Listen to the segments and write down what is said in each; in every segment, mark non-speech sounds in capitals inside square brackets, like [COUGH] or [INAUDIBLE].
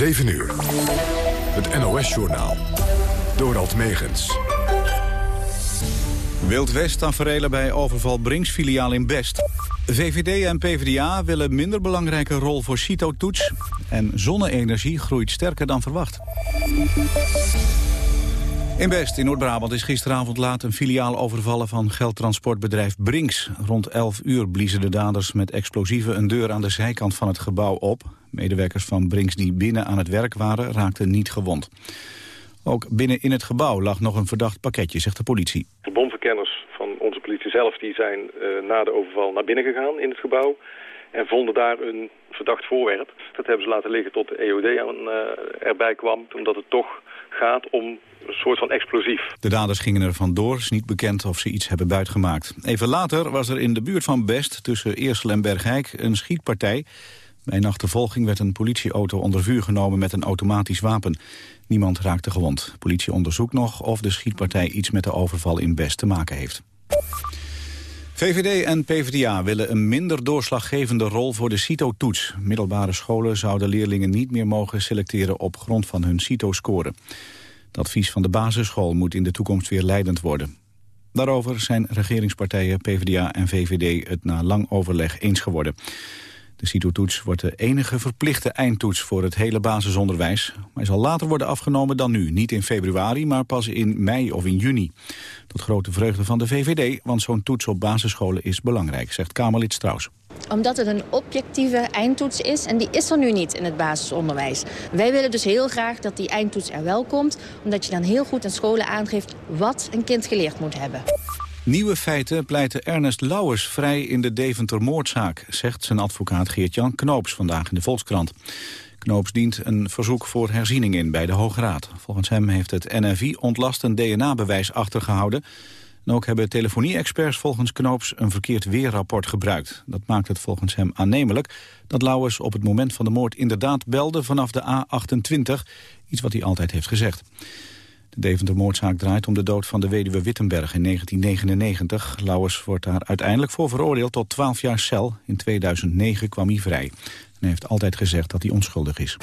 7 uur. Het NOS-journaal. Dorald Megens. Wild West taferelen bij overval Brinks filiaal in Best. VVD en PvdA willen minder belangrijke rol voor CITO-toets. En zonne-energie groeit sterker dan verwacht. In Best in Noord-Brabant is gisteravond laat een filiaal overvallen van geldtransportbedrijf Brinks. Rond 11 uur bliezen de daders met explosieven een deur aan de zijkant van het gebouw op. Medewerkers van Brinks die binnen aan het werk waren raakten niet gewond. Ook binnen in het gebouw lag nog een verdacht pakketje, zegt de politie. De bomverkenners van onze politie zelf die zijn uh, na de overval naar binnen gegaan in het gebouw. En vonden daar een verdacht voorwerp. Dat hebben ze laten liggen tot de EOD aan, uh, erbij kwam. Omdat het toch gaat om een soort van explosief. De daders gingen er vandoor. Is niet bekend of ze iets hebben buitgemaakt. Even later was er in de buurt van Best, tussen Eersel en Bergijk, een schietpartij. Bij achtervolging werd een politieauto onder vuur genomen met een automatisch wapen. Niemand raakte gewond. De politie onderzoekt nog of de schietpartij iets met de overval in Best te maken heeft. VVD en PvdA willen een minder doorslaggevende rol voor de CITO-toets. Middelbare scholen zouden leerlingen niet meer mogen selecteren op grond van hun CITO-score. Het advies van de basisschool moet in de toekomst weer leidend worden. Daarover zijn regeringspartijen PvdA en VVD het na lang overleg eens geworden. De CITO-toets wordt de enige verplichte eindtoets voor het hele basisonderwijs. Hij zal later worden afgenomen dan nu. Niet in februari, maar pas in mei of in juni. Tot grote vreugde van de VVD, want zo'n toets op basisscholen is belangrijk, zegt Kamerlid Strauss omdat het een objectieve eindtoets is en die is er nu niet in het basisonderwijs. Wij willen dus heel graag dat die eindtoets er wel komt... omdat je dan heel goed aan scholen aangeeft wat een kind geleerd moet hebben. Nieuwe feiten pleiten Ernest Lauwers vrij in de Deventer-moordzaak... zegt zijn advocaat Geert-Jan Knoops vandaag in de Volkskrant. Knoops dient een verzoek voor herziening in bij de Hoge Raad. Volgens hem heeft het NFI ontlast een DNA-bewijs achtergehouden... En ook hebben telefonie-experts volgens Knoops een verkeerd weerrapport gebruikt. Dat maakt het volgens hem aannemelijk dat Lauwers op het moment van de moord inderdaad belde vanaf de A28, iets wat hij altijd heeft gezegd. De Deventer-moordzaak draait om de dood van de weduwe Wittenberg in 1999. Lauwers wordt daar uiteindelijk voor veroordeeld tot 12 jaar cel. In 2009 kwam hij vrij. En hij heeft altijd gezegd dat hij onschuldig is.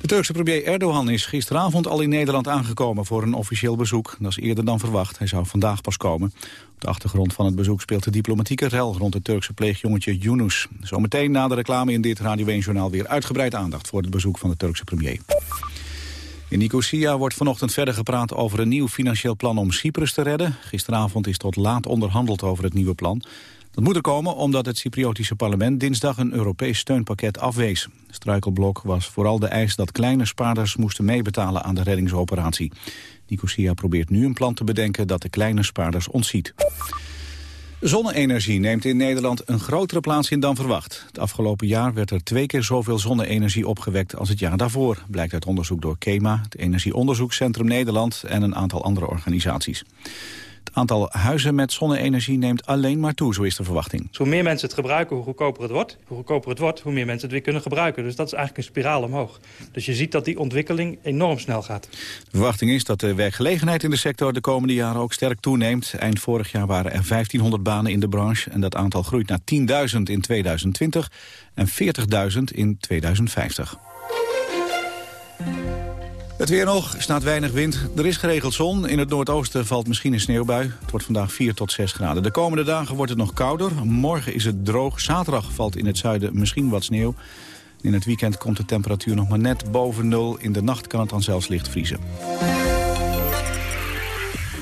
De Turkse premier Erdogan is gisteravond al in Nederland aangekomen voor een officieel bezoek. Dat is eerder dan verwacht. Hij zou vandaag pas komen. Op de achtergrond van het bezoek speelt de diplomatieke rel rond het Turkse pleegjongetje Yunus. Zometeen na de reclame in dit Radio 1-journaal weer uitgebreid aandacht voor het bezoek van de Turkse premier. In Nicosia wordt vanochtend verder gepraat over een nieuw financieel plan om Cyprus te redden. Gisteravond is tot laat onderhandeld over het nieuwe plan. Dat moet er komen omdat het Cypriotische parlement dinsdag een Europees steunpakket afwees. Struikelblok was vooral de eis dat kleine spaarders moesten meebetalen aan de reddingsoperatie. Nicosia probeert nu een plan te bedenken dat de kleine spaarders ontziet. Zonne-energie neemt in Nederland een grotere plaats in dan verwacht. Het afgelopen jaar werd er twee keer zoveel zonne-energie opgewekt als het jaar daarvoor, blijkt uit onderzoek door KEMA, het Energieonderzoekscentrum Nederland en een aantal andere organisaties. Het aantal huizen met zonne-energie neemt alleen maar toe, zo is de verwachting. Dus hoe meer mensen het gebruiken, hoe goedkoper het wordt. Hoe goedkoper het wordt, hoe meer mensen het weer kunnen gebruiken. Dus dat is eigenlijk een spiraal omhoog. Dus je ziet dat die ontwikkeling enorm snel gaat. De verwachting is dat de werkgelegenheid in de sector de komende jaren ook sterk toeneemt. Eind vorig jaar waren er 1500 banen in de branche en dat aantal groeit naar 10.000 in 2020 en 40.000 in 2050. Het weer nog, staat weinig wind. Er is geregeld zon. In het noordoosten valt misschien een sneeuwbui. Het wordt vandaag 4 tot 6 graden. De komende dagen wordt het nog kouder. Morgen is het droog. Zaterdag valt in het zuiden misschien wat sneeuw. In het weekend komt de temperatuur nog maar net boven nul. In de nacht kan het dan zelfs licht vriezen.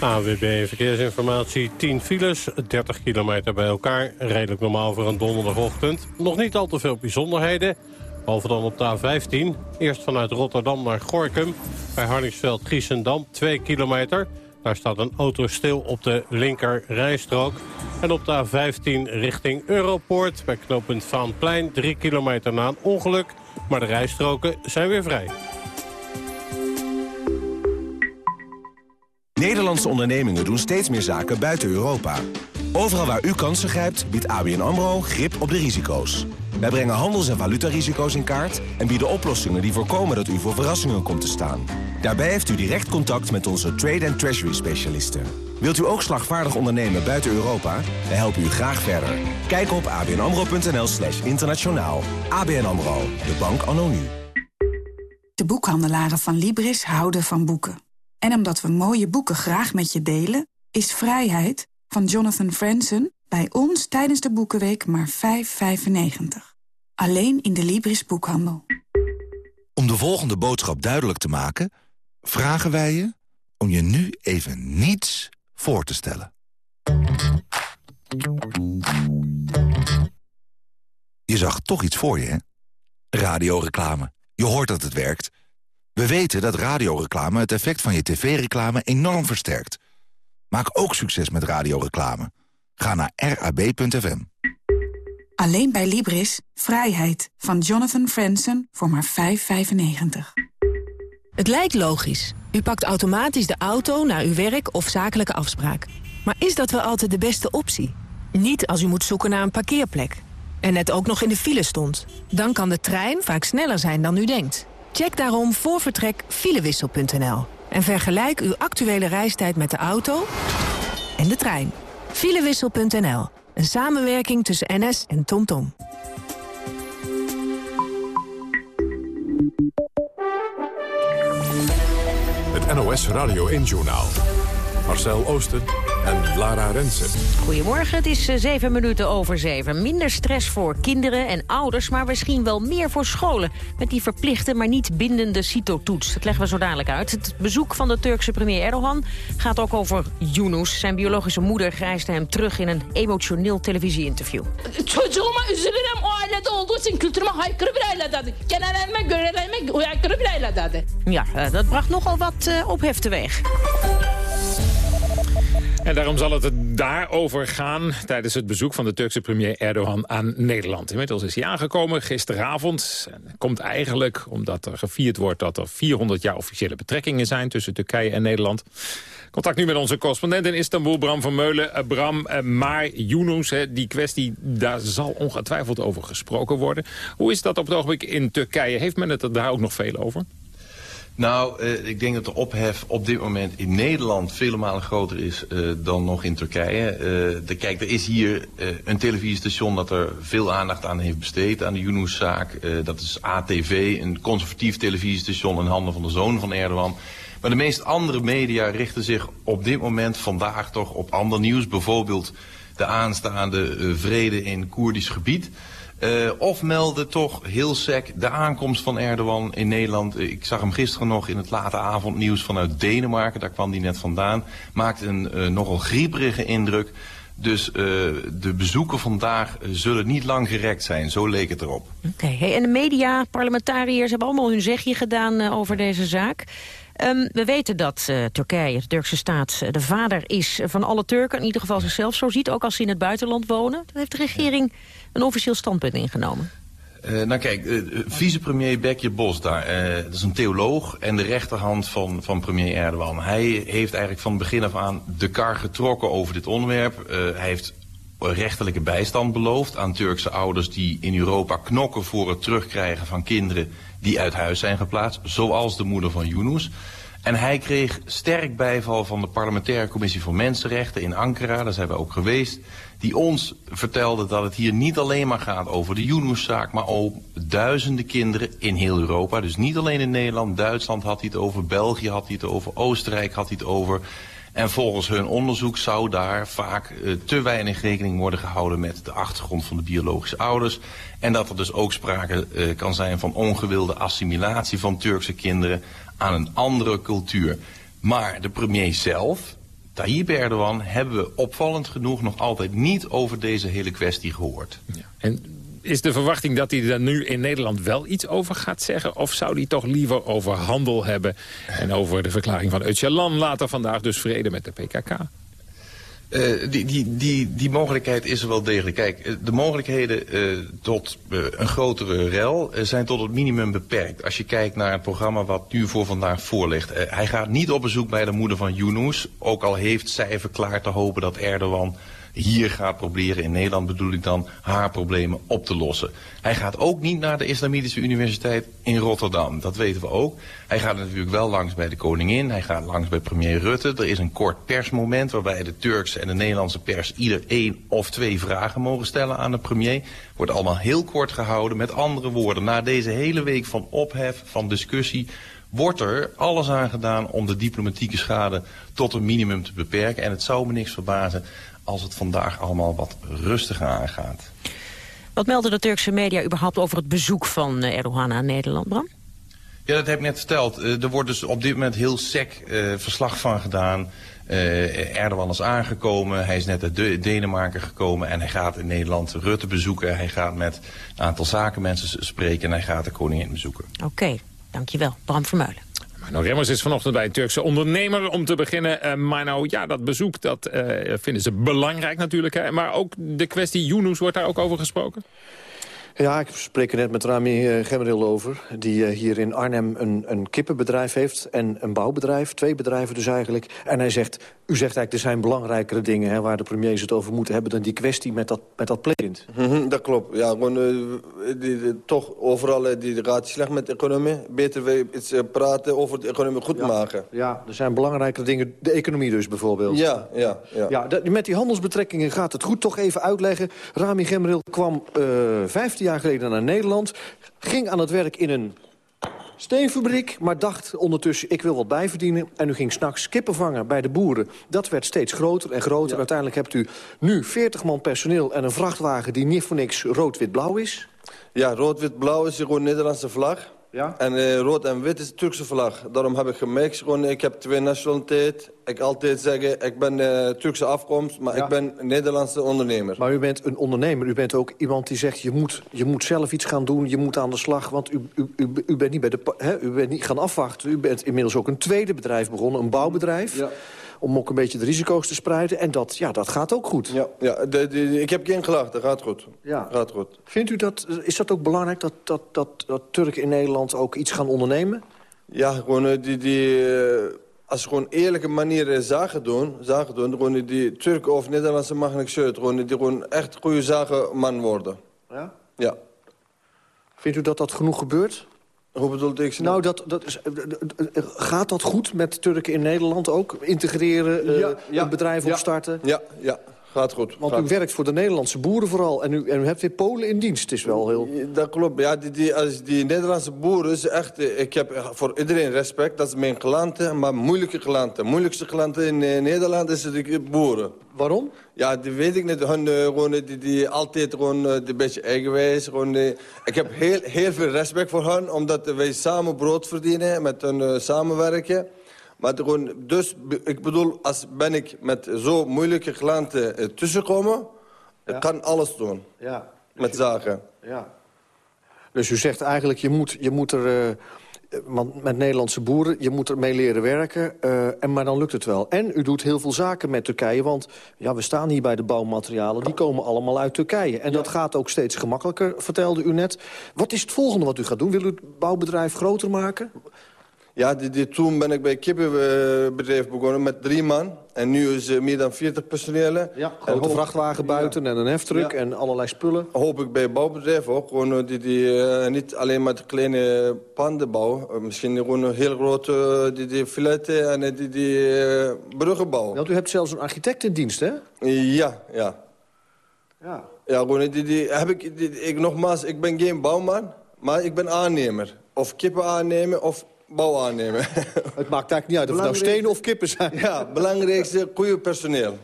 AWB Verkeersinformatie, 10 files, 30 kilometer bij elkaar. Redelijk normaal voor een donderdagochtend. Nog niet al te veel bijzonderheden. Behalve dan op de A15. Eerst vanuit Rotterdam naar Gorkum. Bij Harningsveld-Giessendam, 2 kilometer. Daar staat een auto stil op de linker rijstrook. En op de A15 richting Europoort bij knooppunt Vaanplein. 3 kilometer na een ongeluk. Maar de rijstroken zijn weer vrij. Nederlandse ondernemingen doen steeds meer zaken buiten Europa. Overal waar u kansen grijpt, biedt ABN AMRO grip op de risico's. Wij brengen handels- en valutarisico's in kaart... en bieden oplossingen die voorkomen dat u voor verrassingen komt te staan. Daarbij heeft u direct contact met onze trade- en treasury-specialisten. Wilt u ook slagvaardig ondernemen buiten Europa? Wij helpen u graag verder. Kijk op abnamro.nl slash internationaal. ABN AMRO, de bank anno. De boekhandelaren van Libris houden van boeken. En omdat we mooie boeken graag met je delen... is Vrijheid van Jonathan Franzen bij ons tijdens de Boekenweek maar 5,95. Alleen in de Libris boekhandel. Om de volgende boodschap duidelijk te maken... vragen wij je om je nu even niets voor te stellen. Je zag toch iets voor je, hè? Radioreclame. Je hoort dat het werkt. We weten dat radioreclame het effect van je tv-reclame enorm versterkt. Maak ook succes met radioreclame. Ga naar rab.fm. Alleen bij Libris, Vrijheid van Jonathan Franzen voor maar 5,95. Het lijkt logisch. U pakt automatisch de auto naar uw werk of zakelijke afspraak. Maar is dat wel altijd de beste optie? Niet als u moet zoeken naar een parkeerplek. En net ook nog in de file stond. Dan kan de trein vaak sneller zijn dan u denkt. Check daarom voor vertrek filewissel.nl. En vergelijk uw actuele reistijd met de auto en de trein. Filewissel.nl. Een samenwerking tussen NS en TomTom. Het NOS Radio 1 Journaal. Marcel Oosten en Lara Rensen. Goedemorgen, het is eh, zeven minuten over zeven. Minder stress voor kinderen en ouders, maar misschien wel meer voor scholen. Met die verplichte, maar niet bindende CITO-toets. Dat leggen we zo dadelijk uit. Het bezoek van de Turkse premier Erdogan gaat ook over Yunus. Zijn biologische moeder reisde hem terug in een emotioneel televisieinterview. Çocuğuma üzülürüm o ailede olduğu için kültürüme haykırı bir ailede. Genelime, görelerime haykırı bir ailede. Ja, eh, dat bracht nogal wat uh, ophef teweeg. En daarom zal het daarover gaan tijdens het bezoek van de Turkse premier Erdogan aan Nederland. Inmiddels is hij aangekomen gisteravond. Komt eigenlijk omdat er gevierd wordt dat er 400 jaar officiële betrekkingen zijn tussen Turkije en Nederland. Contact nu met onze correspondent in Istanbul, Bram van Meulen. Uh, Bram, uh, maar Yunus, die kwestie, daar zal ongetwijfeld over gesproken worden. Hoe is dat op het ogenblik in Turkije? Heeft men het daar ook nog veel over? Nou, uh, ik denk dat de ophef op dit moment in Nederland vele malen groter is uh, dan nog in Turkije. Uh, de, kijk, er is hier een televisiestation dat er veel aandacht aan heeft besteed aan de Yunus-zaak. dat is ATV, een conservatief televisiestation in handen van de zoon van Erdogan. Maar de meest andere media richten zich op dit moment vandaag toch op ander nieuws. Bijvoorbeeld de aanstaande vrede in Koerdisch gebied. Uh, of melden toch heel sec de aankomst van Erdogan in Nederland. Ik zag hem gisteren nog in het late avondnieuws vanuit Denemarken. Daar kwam hij net vandaan. Maakt een uh, nogal grieperige indruk. Dus uh, de bezoeken vandaag zullen niet lang gerekt zijn. Zo leek het erop. Oké, okay. hey, en de media, parlementariërs hebben allemaal hun zegje gedaan over deze zaak. Um, we weten dat uh, Turkije, de Turkse staat, de vader is van alle Turken. In ieder geval zichzelf zo ziet, ook als ze in het buitenland wonen. Dat heeft de regering een officieel standpunt ingenomen. Uh, nou kijk, uh, vicepremier Bekje Bos daar, uh, dat is een theoloog en de rechterhand van, van premier Erdogan. Hij heeft eigenlijk van begin af aan de kar getrokken over dit onderwerp. hij heeft rechterlijke bijstand beloofd aan Turkse ouders die in Europa knokken voor het terugkrijgen van kinderen die uit huis zijn geplaatst, zoals de moeder van Yunus. En hij kreeg sterk bijval van de parlementaire commissie voor mensenrechten in Ankara, daar zijn we ook geweest, die ons vertelde dat het hier niet alleen maar gaat over de Yunus-zaak, maar ook duizenden kinderen in heel Europa. Dus niet alleen in Nederland, Duitsland had hij het over, België had hij het over, Oostenrijk had hij het over. En volgens hun onderzoek zou daar vaak uh, te weinig rekening worden gehouden met de achtergrond van de biologische ouders. En dat er dus ook sprake uh, kan zijn van ongewilde assimilatie van Turkse kinderen aan een andere cultuur. Maar de premier zelf, Tayyip Erdogan, hebben we opvallend genoeg nog altijd niet over deze hele kwestie gehoord. Ja. En is de verwachting dat hij er nu in Nederland wel iets over gaat zeggen? Of zou hij toch liever over handel hebben en over de verklaring van Öcalan later vandaag, dus vrede met de PKK? Uh, die, die, die, die mogelijkheid is er wel degelijk. Kijk, eh, de mogelijkheden uh, tot een grotere rel zijn tot het minimum beperkt. Als je kijkt naar het programma wat nu voor vandaag voorligt. hij gaat niet op bezoek bij de moeder van Yunus. Ook al heeft zij verklaard te hopen dat Erdogan hier gaat proberen, in Nederland bedoel ik dan, haar problemen op te lossen. Hij gaat ook niet naar de Islamitische Universiteit in Rotterdam, dat weten we ook. Hij gaat natuurlijk wel langs bij de koningin, hij gaat langs bij premier Rutte. Er is een kort persmoment waarbij de Turkse en de Nederlandse pers ieder één of twee vragen mogen stellen aan de premier. Wordt allemaal heel kort gehouden, met andere woorden. Na deze hele week van ophef, van discussie wordt er alles aan gedaan om de diplomatieke schade tot een minimum te beperken. En het zou me niks verbazen als het vandaag allemaal wat rustiger aangaat. Wat melden de Turkse media überhaupt over het bezoek van eh, Erdogan aan Nederland, Bram? Ja, dat heb ik net verteld. Eh, er wordt dus op dit moment heel sec uh, verslag van gedaan. Uh, Erdogan is aangekomen, hij is net uit Denemarken gekomen... en hij gaat in Nederland Rutte bezoeken. Hij gaat met een aantal zakenmensen spreken en hij gaat de koningin bezoeken. Oké, dankjewel. Bram Vermeulen. Marno Remmers is vanochtend bij een Turkse ondernemer om te beginnen. Uh, maar nou, ja, dat bezoek dat, uh, vinden ze belangrijk natuurlijk. Hè? Maar ook de kwestie Yunus, wordt daar ook over gesproken? Ja, ik spreek er net met Rami uh, Gemmeril over. Die uh, hier in Arnhem een, een kippenbedrijf heeft en een bouwbedrijf. Twee bedrijven dus eigenlijk. En hij zegt, u zegt eigenlijk, er zijn belangrijkere dingen... Hè, waar de premiers het over moeten hebben... dan die kwestie met dat, met dat. Mm -hmm, dat klopt. Ja, gewoon, uh, die, die, toch overal die gaat slecht met de economie. Beter we iets praten over de economie goed ja, maken. Ja, er zijn belangrijkere dingen. De economie dus bijvoorbeeld. Ja, ja. ja. ja met die handelsbetrekkingen gaat het goed. Toch even uitleggen. Rami Gemmeril kwam 15 jaar geleden naar Nederland. Ging aan het werk in een steenfabriek, maar dacht ondertussen... ik wil wat bijverdienen. En u ging s'nachts kippen vangen bij de boeren. Dat werd steeds groter en groter. Ja. Uiteindelijk hebt u nu 40 man personeel en een vrachtwagen... die niet voor niks rood-wit-blauw is. Ja, rood-wit-blauw is gewoon Nederlandse vlag. Ja? En uh, rood en wit is de Turkse vlag. Daarom heb ik gemixt. Gewoon, ik heb twee nationaliteit. Ik altijd zeggen, ik ben uh, Turkse afkomst, maar ja. ik ben Nederlandse ondernemer. Maar u bent een ondernemer. U bent ook iemand die zegt, je moet, je moet zelf iets gaan doen. Je moet aan de slag, want u, u, u, u bent niet bij de, hè, u bent niet gaan afwachten. U bent inmiddels ook een tweede bedrijf begonnen, een bouwbedrijf. Ja om ook een beetje de risico's te spreiden. En dat, ja, dat gaat ook goed. Ja, ja de, de, ik heb geen gelacht, dat gaat goed. Ja. Gaat goed. Vindt u dat, is dat ook belangrijk dat, dat, dat, dat Turken in Nederland ook iets gaan ondernemen? Ja, gewoon die... die als ze gewoon eerlijke manier zaken doen, zaken doen gewoon die Turken of Nederlandse mag niks. Gewoon die gewoon echt goede zakenman worden. Ja? Ja. Vindt u dat dat genoeg gebeurt? Hoe bedoelt ik? Nou, dat, dat is, gaat dat goed met Turken in Nederland ook? Integreren, ja, uh, ja, een bedrijf ja, opstarten? Ja, ja, gaat goed. Want gaat u werkt voor de Nederlandse boeren vooral. En u, en u hebt weer Polen in dienst. is wel heel... Dat klopt. Ja, die, die, als die Nederlandse boeren, is echt, ik heb voor iedereen respect. Dat is mijn klanten, maar moeilijke klanten. Moeilijkste klanten in uh, Nederland is de boeren. Waarom? Ja, die weet ik niet. Hun, uh, gewoon, die, die altijd gewoon uh, een beetje eigenwijs. Gewoon, uh, ik heb heel, heel veel respect voor hen, omdat wij samen brood verdienen, met hen samenwerken. Maar gewoon, dus, ik bedoel, als ben ik met zo moeilijke klanten tussenkomen, ja. ik kan alles doen. Ja. Met zaken. Ja. Dus u zegt eigenlijk, je moet, je moet er... Want met Nederlandse boeren, je moet ermee leren werken. Uh, en, maar dan lukt het wel. En u doet heel veel zaken met Turkije. Want ja, we staan hier bij de bouwmaterialen. Die komen allemaal uit Turkije. En ja. dat gaat ook steeds gemakkelijker, vertelde u net. Wat is het volgende wat u gaat doen? Wil u het bouwbedrijf groter maken? Ja, die, die, toen ben ik bij een kippenbedrijf begonnen met drie man. En nu is er meer dan 40 personelen. Ja, grote hoop, vrachtwagen buiten ja. en een heftruck ja. en allerlei spullen. Hoop ik bij het bouwbedrijf ook. Gewoon die, die, uh, niet alleen maar de kleine panden bouwen. Uh, misschien gewoon een heel grote die, die filetten en die, die uh, bruggen bouwen. Want u hebt zelfs een architect in dienst, hè? Ja, ja. Ja. Ja, gewoon die, die, heb ik, die, ik, nogmaals, ik ben geen bouwman, maar ik ben aannemer. Of kippen aannemen of bouw aannemen. Het maakt eigenlijk niet uit of het nou stenen of kippen zijn. Ja, belangrijkste, goede personeel.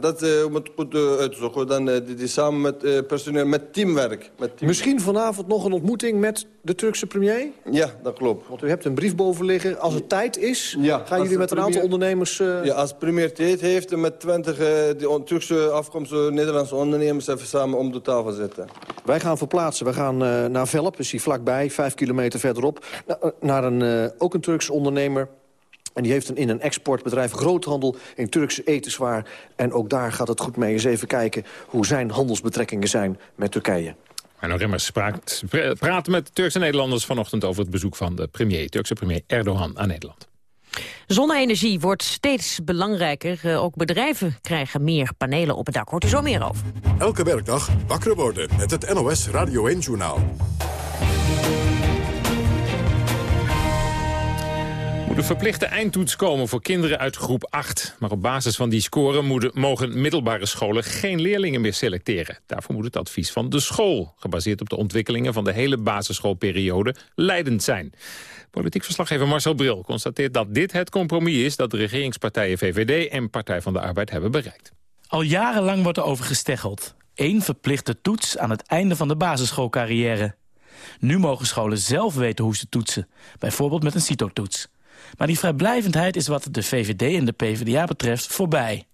Dat uh, moet goed uh, uitzoeken. Dan uh, die, die samen met personeel, met teamwerk. met teamwerk. Misschien vanavond nog een ontmoeting met de Turkse premier? Ja, dat klopt. Want u hebt een brief boven liggen. Als het tijd is, ja, gaan jullie met een aantal ondernemers... Ja, als premier tijd heeft, met 20 die Turkse afkomstige Nederlandse ondernemers... even samen om de tafel zitten. Wij gaan verplaatsen. We gaan naar Velp, is hier vlakbij, vijf kilometer verderop. naar een, ook een Turkse ondernemer... En die heeft een, in een exportbedrijf groothandel in Turkse etenswaar. En ook daar gaat het goed mee. Eens even kijken hoe zijn handelsbetrekkingen zijn met Turkije. Arno Remmers praat met Turkse Nederlanders vanochtend over het bezoek van de premier, Turkse premier Erdogan aan Nederland. Zonne-energie wordt steeds belangrijker. Eh, ook bedrijven krijgen meer panelen op het dak. Hoort u zo meer over. Elke werkdag wakker worden met het NOS Radio 1-journaal. Moet een verplichte eindtoets komen voor kinderen uit groep 8. Maar op basis van die score mogen middelbare scholen geen leerlingen meer selecteren. Daarvoor moet het advies van de school, gebaseerd op de ontwikkelingen van de hele basisschoolperiode, leidend zijn. Politiek verslaggever Marcel Bril constateert dat dit het compromis is dat de regeringspartijen VVD en Partij van de Arbeid hebben bereikt. Al jarenlang wordt er over gesteggeld. Eén verplichte toets aan het einde van de basisschoolcarrière. Nu mogen scholen zelf weten hoe ze toetsen, bijvoorbeeld met een CITO-toets. Maar die vrijblijvendheid is wat de VVD en de PvdA betreft voorbij.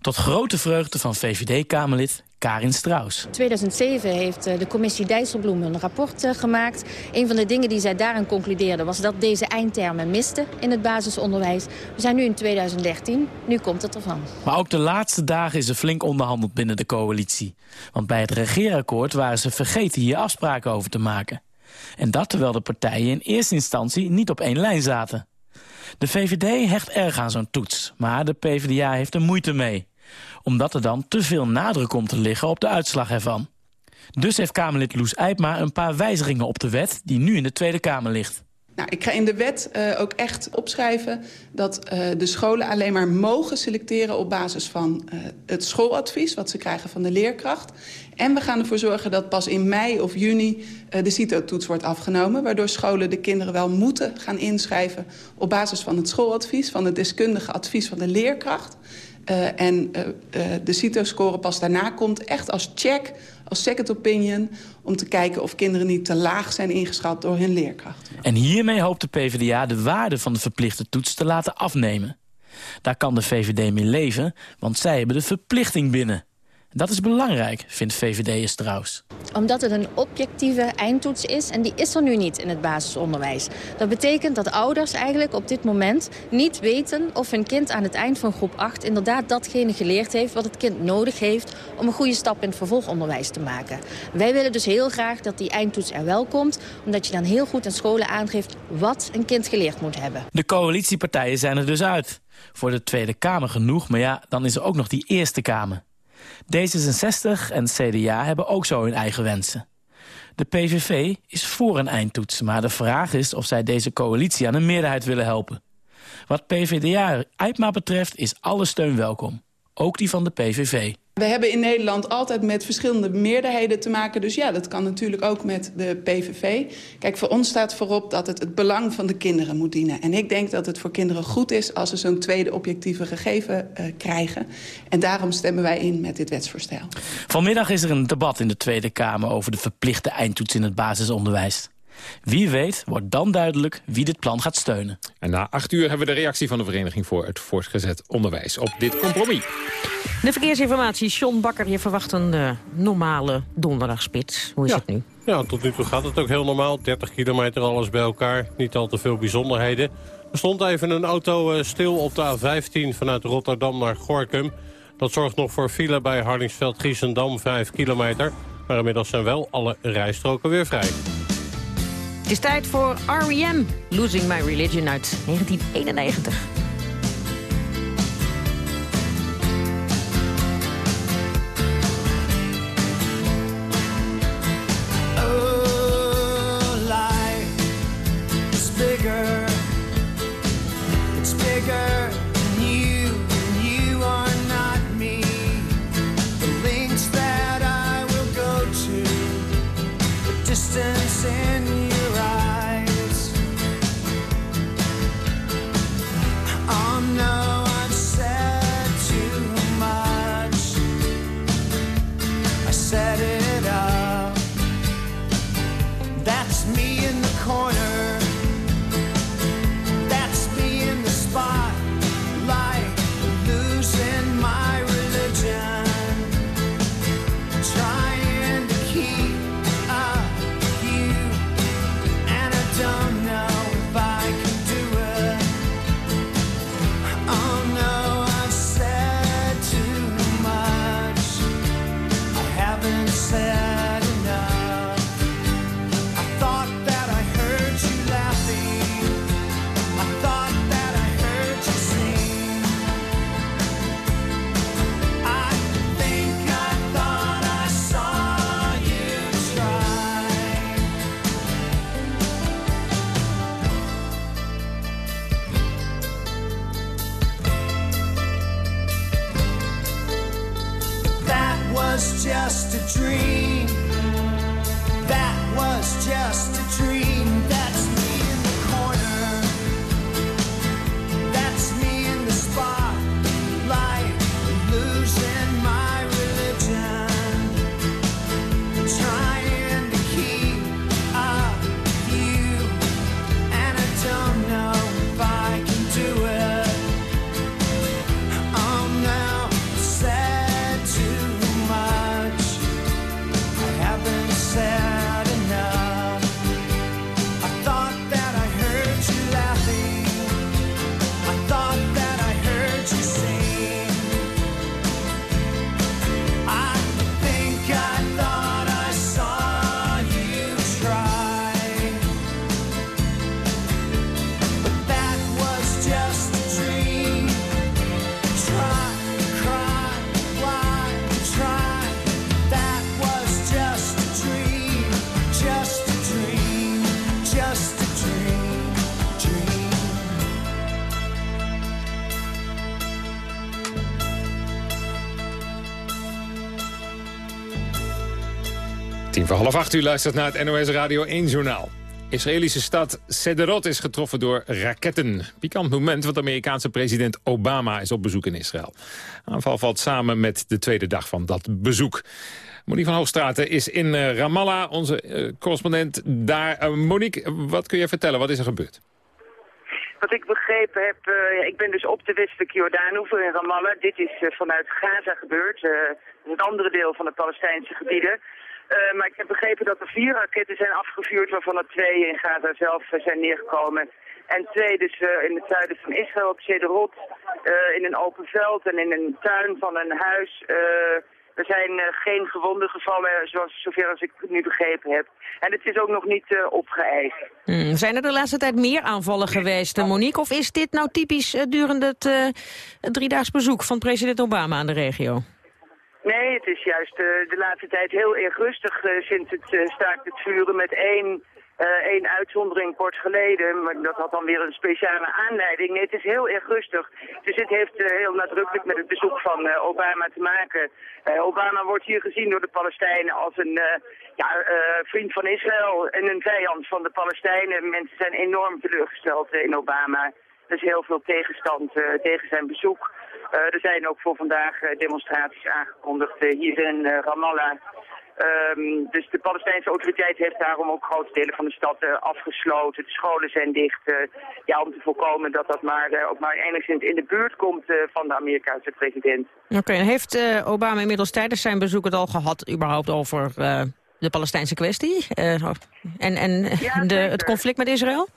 Tot grote vreugde van VVD-Kamerlid Karin Straus. In 2007 heeft eh, de commissie Dijsselbloem een rapport eh, gemaakt. Een van de dingen die zij daarin concludeerde was dat deze eindtermen misten in het basisonderwijs. We zijn nu in 2013, nu komt het ervan. Maar ook de laatste dagen is er flink onderhandeld binnen de coalitie. Want bij het regeerakkoord waren ze vergeten hier afspraken over te maken. En dat terwijl de partijen in eerste instantie niet op één lijn zaten. De VVD hecht erg aan zo'n toets, maar de PvdA heeft er moeite mee. Omdat er dan te veel nadruk komt te liggen op de uitslag ervan. Dus heeft Kamerlid Loes Eipma een paar wijzigingen op de wet... die nu in de Tweede Kamer ligt. Nou, ik ga in de wet uh, ook echt opschrijven dat uh, de scholen alleen maar mogen selecteren op basis van uh, het schooladvies, wat ze krijgen van de leerkracht. En we gaan ervoor zorgen dat pas in mei of juni de CITO-toets wordt afgenomen, waardoor scholen de kinderen wel moeten gaan inschrijven op basis van het schooladvies, van het deskundige advies van de leerkracht. Uh, en uh, uh, de CITO-score pas daarna komt echt als check, als second opinion... om te kijken of kinderen niet te laag zijn ingeschat door hun leerkracht. En hiermee hoopt de PvdA de waarde van de verplichte toets te laten afnemen. Daar kan de VVD mee leven, want zij hebben de verplichting binnen. Dat is belangrijk, vindt VVD'ers trouwens. Omdat het een objectieve eindtoets is en die is er nu niet in het basisonderwijs. Dat betekent dat ouders eigenlijk op dit moment niet weten of hun kind aan het eind van groep 8 inderdaad datgene geleerd heeft wat het kind nodig heeft om een goede stap in het vervolgonderwijs te maken. Wij willen dus heel graag dat die eindtoets er wel komt, omdat je dan heel goed aan scholen aangeeft wat een kind geleerd moet hebben. De coalitiepartijen zijn er dus uit. Voor de Tweede Kamer genoeg, maar ja, dan is er ook nog die Eerste Kamer. D66 en CDA hebben ook zo hun eigen wensen. De PVV is voor een eindtoets, maar de vraag is of zij deze coalitie aan een meerderheid willen helpen. Wat PVDA Eipma betreft is alle steun welkom, ook die van de PVV. We hebben in Nederland altijd met verschillende meerderheden te maken. Dus ja, dat kan natuurlijk ook met de PVV. Kijk, voor ons staat voorop dat het het belang van de kinderen moet dienen. En ik denk dat het voor kinderen goed is als ze zo'n tweede objectieve gegeven uh, krijgen. En daarom stemmen wij in met dit wetsvoorstel. Vanmiddag is er een debat in de Tweede Kamer over de verplichte eindtoets in het basisonderwijs. Wie weet wordt dan duidelijk wie dit plan gaat steunen. En na acht uur hebben we de reactie van de Vereniging voor het Voortgezet Onderwijs op dit compromis. De verkeersinformatie, John Bakker, je verwacht een uh, normale donderdagspits. Hoe is ja. het nu? Ja, tot nu toe gaat het ook heel normaal. 30 kilometer alles bij elkaar, niet al te veel bijzonderheden. Er stond even een auto uh, stil op de A15 vanuit Rotterdam naar Gorkum. Dat zorgt nog voor file bij Hardingsveld-Giessendam, 5 kilometer. Maar inmiddels zijn wel alle rijstroken weer vrij. Het is tijd voor R.E.M. Losing My Religion uit 1991. distance half acht, u luistert naar het NOS Radio 1 Journaal. Israëlische stad Sederot is getroffen door raketten. Pikant moment, want Amerikaanse president Obama is op bezoek in Israël. Aanval valt samen met de tweede dag van dat bezoek. Monique van Hoogstraten is in eh, Ramallah, onze eh, correspondent daar. Eh, Monique, wat kun je vertellen? Wat is er gebeurd? Wat ik begrepen heb, ik ben dus op de westelijke Jordaanhoever in Ramallah. Dit is vanuit Gaza gebeurd, het andere deel van de Palestijnse gebieden. Eh, maar ik heb begrepen dat er vier raketten zijn afgevuurd, waarvan er twee in Gaza zelf eh, zijn neergekomen. En twee dus eh, in het zuiden van Israël, op Sederot, in een open veld en in een tuin van een huis. Er zijn geen gewonden gevallen, zoals, zover als ik nu begrepen heb. En het is ook nog niet opgeëist. Hmm, Zijn er de laatste tijd meer aanvallen geweest, Monique? Of is dit nou typisch durende het driedaags bezoek van president Obama aan de regio? Nee, het is juist eh, de laatste tijd heel erg rustig eh, sinds het uh, staakt het vuren met één, eh, één uitzondering kort geleden. Maar dat had dan weer een speciale aanleiding. Nee, het is heel erg rustig. Dus dit heeft eh, heel nadrukkelijk met het bezoek van eh, Obama te maken. Eh, Obama wordt hier gezien door de Palestijnen als een eh, ja, eh, vriend van Israël en een vijand van de Palestijnen. Mensen zijn enorm teleurgesteld eh, in Obama. Er is heel veel tegenstand eh, tegen zijn bezoek. Eh, er zijn ook voor vandaag eh, demonstraties aangekondigd hier in Ramallah. Ehm, dus de Palestijnse autoriteit heeft daarom ook grote delen van de stad afgesloten. De scholen zijn dicht. ja, om te voorkomen dat dat maar, ook maar enigszins in de buurt komt van de Amerikaanse president. Oké, en heeft Obama inmiddels tijdens zijn bezoek het al gehad überhaupt over de Palestijnse kwestie? Eh, en en de, het conflict met Israël?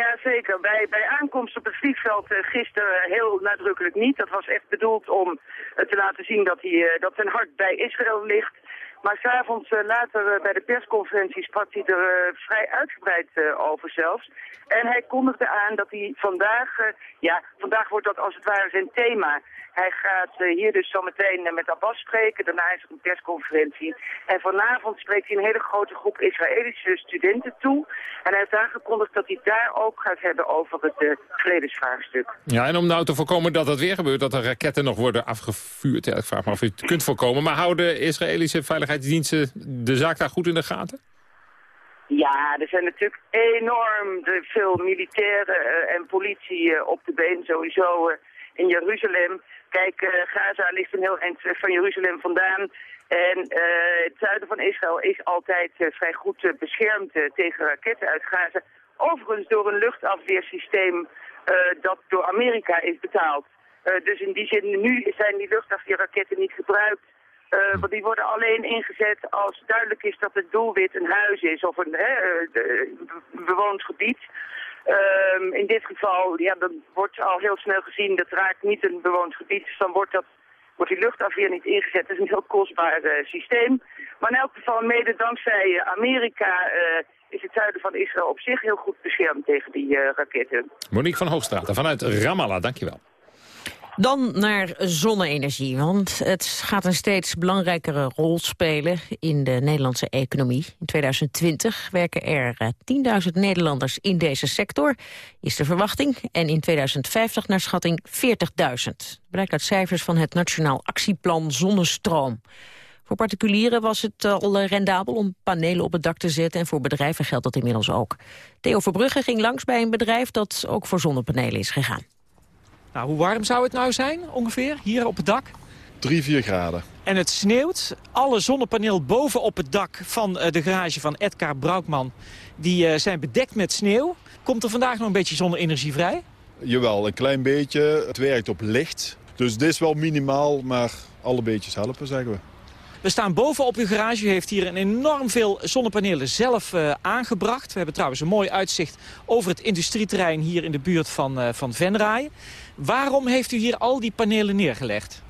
Ja, zeker. Bij, bij aankomst op het vliegveld eh, gisteren heel nadrukkelijk niet. Dat was echt bedoeld om eh, te laten zien dat, hij, eh, dat zijn hart bij Israël ligt. Maar s'avonds uh, later bij de persconferentie sprak hij er vrij uitgebreid over zelfs. En hij kondigde aan dat hij vandaag, ja, vandaag wordt dat als het ware zijn thema. Hij gaat eh, hier dus zometeen uh, met Abbas spreken, daarna is er een persconferentie. En vanavond spreekt hij een hele grote groep Israëlische studenten toe. En hij heeft aangekondigd dat hij daar ook gaat hebben over het uh, vredesvraagstuk. Ja, en om nou te voorkomen dat dat weer gebeurt, dat er raketten nog worden afgevuurd. Ja, ik vraag me of u het kunt voorkomen. Maar houden Israëlische veiligheidsdiensten de zaak daar goed in de gaten? Ja, er zijn natuurlijk enorm veel militairen en politie op de been sowieso in Jeruzalem. Kijk, Gaza ligt een heel eind van Jeruzalem vandaan. En het zuiden van Israël is altijd vrij goed beschermd tegen raketten uit Gaza. Overigens door een luchtafweersysteem dat door Amerika is betaald. dus in die zin, nu zijn die luchtafweerraketten niet gebruikt. Want die worden alleen ingezet als duidelijk is dat het doelwit een huis is of een hè, bewoond gebied. Uh, in dit geval, ja, dan wordt al heel snel gezien dat raakt niet een bewoond gebied. Dus dan wordt, dat, wordt die luchtafweer niet ingezet. Dat is een heel kostbaar uh, systeem. Maar in elk geval, mede dankzij Amerika is het zuiden van Israël op zich heel goed beschermd tegen die raketten. Monique van Hoogstraat vanuit Ramallah, dankjewel. Dan naar zonne-energie, want het gaat een steeds belangrijkere rol spelen in de Nederlandse economie. In 2020 werken er 10.000 Nederlanders in deze sector, is de verwachting. En in 2050 naar schatting 40.000. Blijkt uit cijfers van het Nationaal Actieplan Zonnestroom. Voor particulieren was het al eh, rendabel om panelen op het dak te zetten... en voor bedrijven geldt dat inmiddels ook. Theo Verbrugge ging langs bij een bedrijf dat ook voor zonnepanelen is gegaan. Nou, hoe warm zou het nou zijn ongeveer hier op het dak? 3, 4 graden. En het sneeuwt. Alle zonnepaneel boven op het dak van eh, de garage van Edgar Braukman... die eh, zijn bedekt met sneeuw. Komt er vandaag nog een beetje zonne-energie vrij? Jawel, een klein beetje. Het werkt op licht. Dus dit is wel minimaal, maar alle beetjes helpen, zeggen we. We staan boven op uw garage. U heeft hier een enorm veel zonnepanelen zelf uh, aangebracht. We hebben trouwens een mooi uitzicht over het industrieterrein hier in de buurt van, uh, van Venraaien. Waarom heeft u hier al die panelen neergelegd?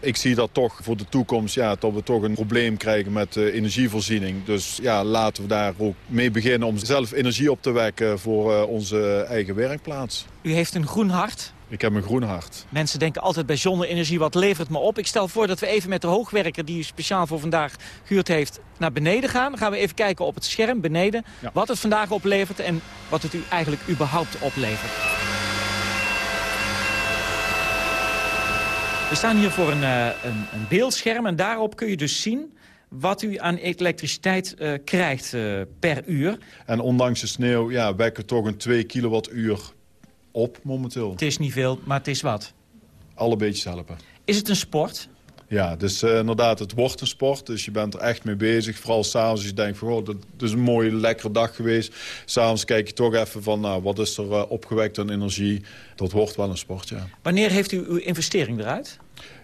Ik zie dat toch voor de toekomst ja, dat we toch een probleem krijgen met uh, energievoorziening. Dus ja, laten we daar ook mee beginnen om zelf energie op te wekken voor onze eigen werkplaats. U heeft een groen hart. Ik heb een groen hart. Mensen denken altijd bij zonne-energie, wat levert me op? Ik stel voor dat we even met de hoogwerker die u speciaal voor vandaag gehuurd heeft naar beneden gaan. Dan gaan we even kijken op het scherm beneden ja. wat het vandaag oplevert en wat het u eigenlijk überhaupt oplevert. We staan hier voor een, uh, een, een, beeldscherm en daarop kun je dus zien wat u aan elektriciteit uh, krijgt uh, per uur. En ondanks de sneeuw ja, wekken we toch een 2 kilowattuur op momenteel. Het is niet veel, maar het is wat. Alle beetjes helpen. Is het een sport? Ja, dus uh, inderdaad, het wordt een sport. Dus je bent er echt mee bezig. Vooral s'avonds, als je denkt van, oh, dat is een mooie, lekkere dag geweest. S'avonds kijk je toch even van, nou, wat is er uh, opgewekt aan energie. Dat wordt wel een sport, ja. Wanneer heeft u uw investering eruit?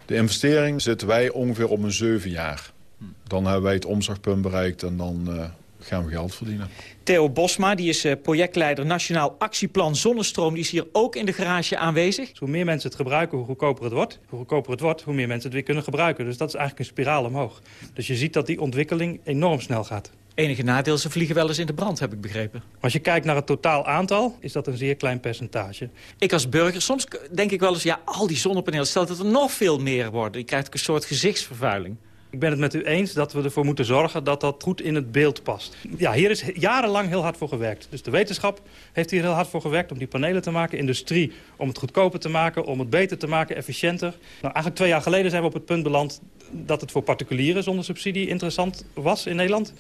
De investering zitten wij ongeveer op een zeven jaar. Dan hebben wij het omslagpunt bereikt en dan uh, gaan we geld verdienen. Theo Bosma, die is projectleider Nationaal Actieplan Zonnestroom. Die is hier ook in de garage aanwezig. Dus hoe meer mensen het gebruiken, hoe goedkoper het wordt. Hoe goedkoper het wordt, hoe meer mensen het weer kunnen gebruiken. Dus dat is eigenlijk een spiraal omhoog. Dus je ziet dat die ontwikkeling enorm snel gaat. Enige nadeel, ze vliegen wel eens in de brand, heb ik begrepen. Als je kijkt naar het totaal aantal, is dat een zeer klein percentage. Ik als burger, soms denk ik wel eens, ja, al die zonnepanelen, stel dat er nog veel meer worden. Je krijgt ook een soort gezichtsvervuiling. Ik ben het met u eens dat we ervoor moeten zorgen dat dat goed in het beeld past. Ja, hier is jarenlang heel hard voor gewerkt. Dus de wetenschap heeft hier heel hard voor gewerkt om die panelen te maken. Industrie om het goedkoper te maken, om het beter te maken, efficiënter. Nou, eigenlijk twee jaar geleden zijn we op het punt beland dat het voor particulieren zonder subsidie interessant was in Nederland.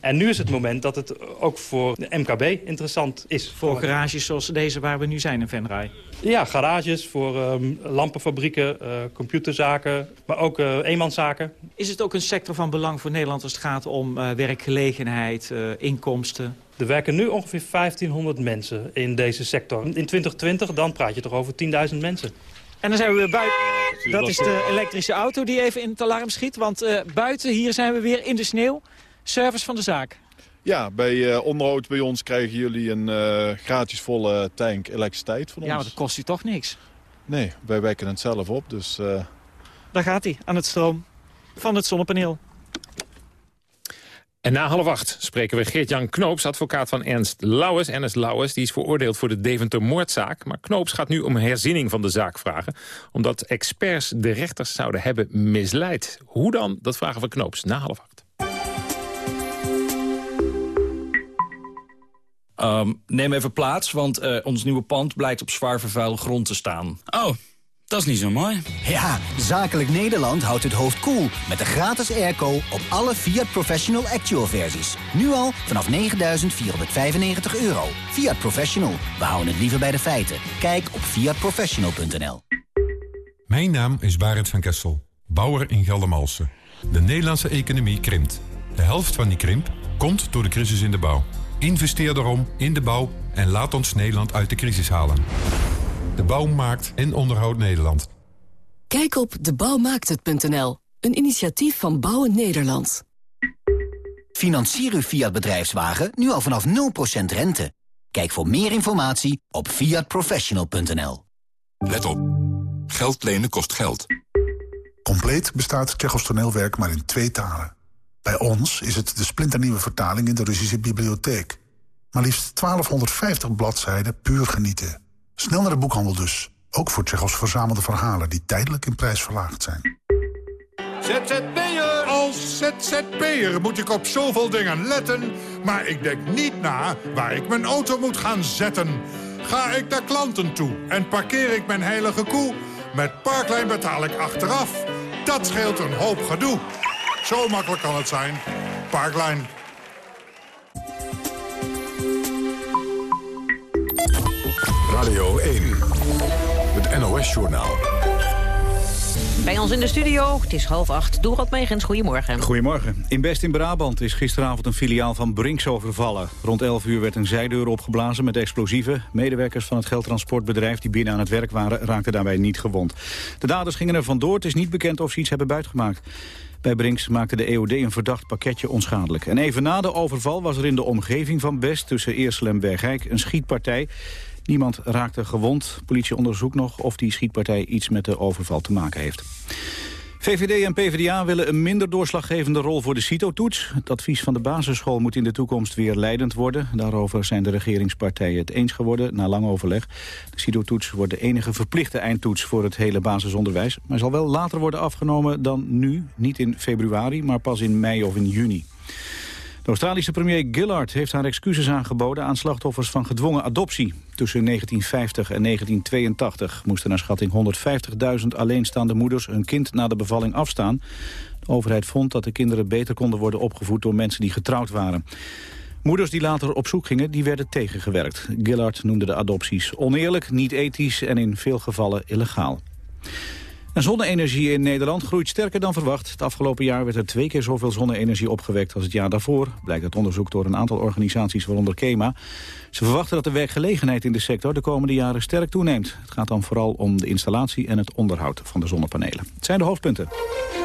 En nu is het moment dat het ook voor de MKB interessant is. Voor garages zoals deze waar we nu zijn in Venray? Ja, garages, voor um, lampenfabrieken, uh, computerzaken, maar ook uh, eenmanszaken. Is het ook een sector van belang voor Nederland als het gaat om uh, werkgelegenheid, inkomsten? Er werken nu ongeveer 1500 mensen in deze sector. In 2020 dan praat je toch over 10.000 mensen. En dan zijn we weer buiten. Dat is de elektrische auto die even in het alarm schiet. Want buiten hier zijn we weer in de sneeuw. Service van de zaak. Ja, bij uh, onderhoud bij ons krijgen jullie een uh, gratis volle tank elektriciteit van ons. Ja, maar dat kost u toch niks? Nee, wij wekken het zelf op, dus... Uh... Daar gaat hij, aan het stroom van het zonnepaneel. En na half acht spreken we Geert-Jan Knoops, advocaat van Ernst Lauwers. Ernst Lauwers die is veroordeeld voor de Deventer-moordzaak. Maar Knoops gaat nu om herziening van de zaak vragen. Omdat experts de rechters zouden hebben misleid. Hoe dan? Dat vragen we Knoops na half acht. Um, neem even plaats, want uh, ons nieuwe pand blijkt op zwaar vervuilde grond te staan. Oh, dat is niet zo mooi. Ja, Zakelijk Nederland houdt het hoofd koel cool met de gratis airco op alle Fiat Professional Actual versies. Nu al vanaf 9.495 euro. Fiat Professional, we houden het liever bij de feiten. Kijk op fiatprofessional.nl Mijn naam is Barend van Kessel, bouwer in Geldermalsen. De Nederlandse economie krimpt. De helft van die krimp komt door de crisis in de bouw. Investeer daarom in de bouw en laat ons Nederland uit de crisis halen. De bouw maakt en onderhoudt Nederland. Kijk op debouwmaakthet.nl, een initiatief van Bouwen Nederland. Financier uw Fiat bedrijfswagen nu al vanaf 0% rente. Kijk voor meer informatie op fiatprofessional.nl. Let op. Geld lenen kost geld. Compleet bestaat Tsjechos toneelwerk maar in twee talen. Bij ons is het de splinternieuwe vertaling in de Russische bibliotheek. Maar liefst 1250 bladzijden puur genieten. Snel naar de boekhandel dus. Ook voor Tsjechos verzamelde verhalen die tijdelijk in prijs verlaagd zijn. ZZP'er! Als ZZP'er moet ik op zoveel dingen letten... maar ik denk niet na waar ik mijn auto moet gaan zetten. Ga ik naar klanten toe en parkeer ik mijn heilige koe... met Parklijn betaal ik achteraf. Dat scheelt een hoop gedoe. Zo makkelijk kan het zijn. Parklijn. Radio 1. Het NOS-journaal. Bij ons in de studio, het is half acht, Dorot Megens, goedemorgen. Goedemorgen. In Best in Brabant is gisteravond een filiaal van Brinks overvallen. Rond 11 uur werd een zijdeur opgeblazen met explosieven. Medewerkers van het geldtransportbedrijf die binnen aan het werk waren... raakten daarbij niet gewond. De daders gingen er vandoor. Het is niet bekend of ze iets hebben buitgemaakt. Bij Brinks maakte de EOD een verdacht pakketje onschadelijk. En even na de overval was er in de omgeving van Best... tussen Eersel en Bergijk een schietpartij. Niemand raakte gewond. Politie onderzoekt nog of die schietpartij iets met de overval te maken heeft. VVD en PvdA willen een minder doorslaggevende rol voor de CITO-toets. Het advies van de basisschool moet in de toekomst weer leidend worden. Daarover zijn de regeringspartijen het eens geworden na lang overleg. De CITO-toets wordt de enige verplichte eindtoets voor het hele basisonderwijs. Maar zal wel later worden afgenomen dan nu. Niet in februari, maar pas in mei of in juni. De Australische premier Gillard heeft haar excuses aangeboden aan slachtoffers van gedwongen adoptie. Tussen 1950 en 1982 moesten naar schatting 150.000 alleenstaande moeders hun kind na de bevalling afstaan. De overheid vond dat de kinderen beter konden worden opgevoed door mensen die getrouwd waren. Moeders die later op zoek gingen, die werden tegengewerkt. Gillard noemde de adopties oneerlijk, niet ethisch en in veel gevallen illegaal. En zonne-energie in Nederland groeit sterker dan verwacht. Het afgelopen jaar werd er twee keer zoveel zonne-energie opgewekt als het jaar daarvoor. Blijkt uit onderzoek door een aantal organisaties, waaronder KEMA. Ze verwachten dat de werkgelegenheid in de sector de komende jaren sterk toeneemt. Het gaat dan vooral om de installatie en het onderhoud van de zonnepanelen. Het zijn de hoofdpunten.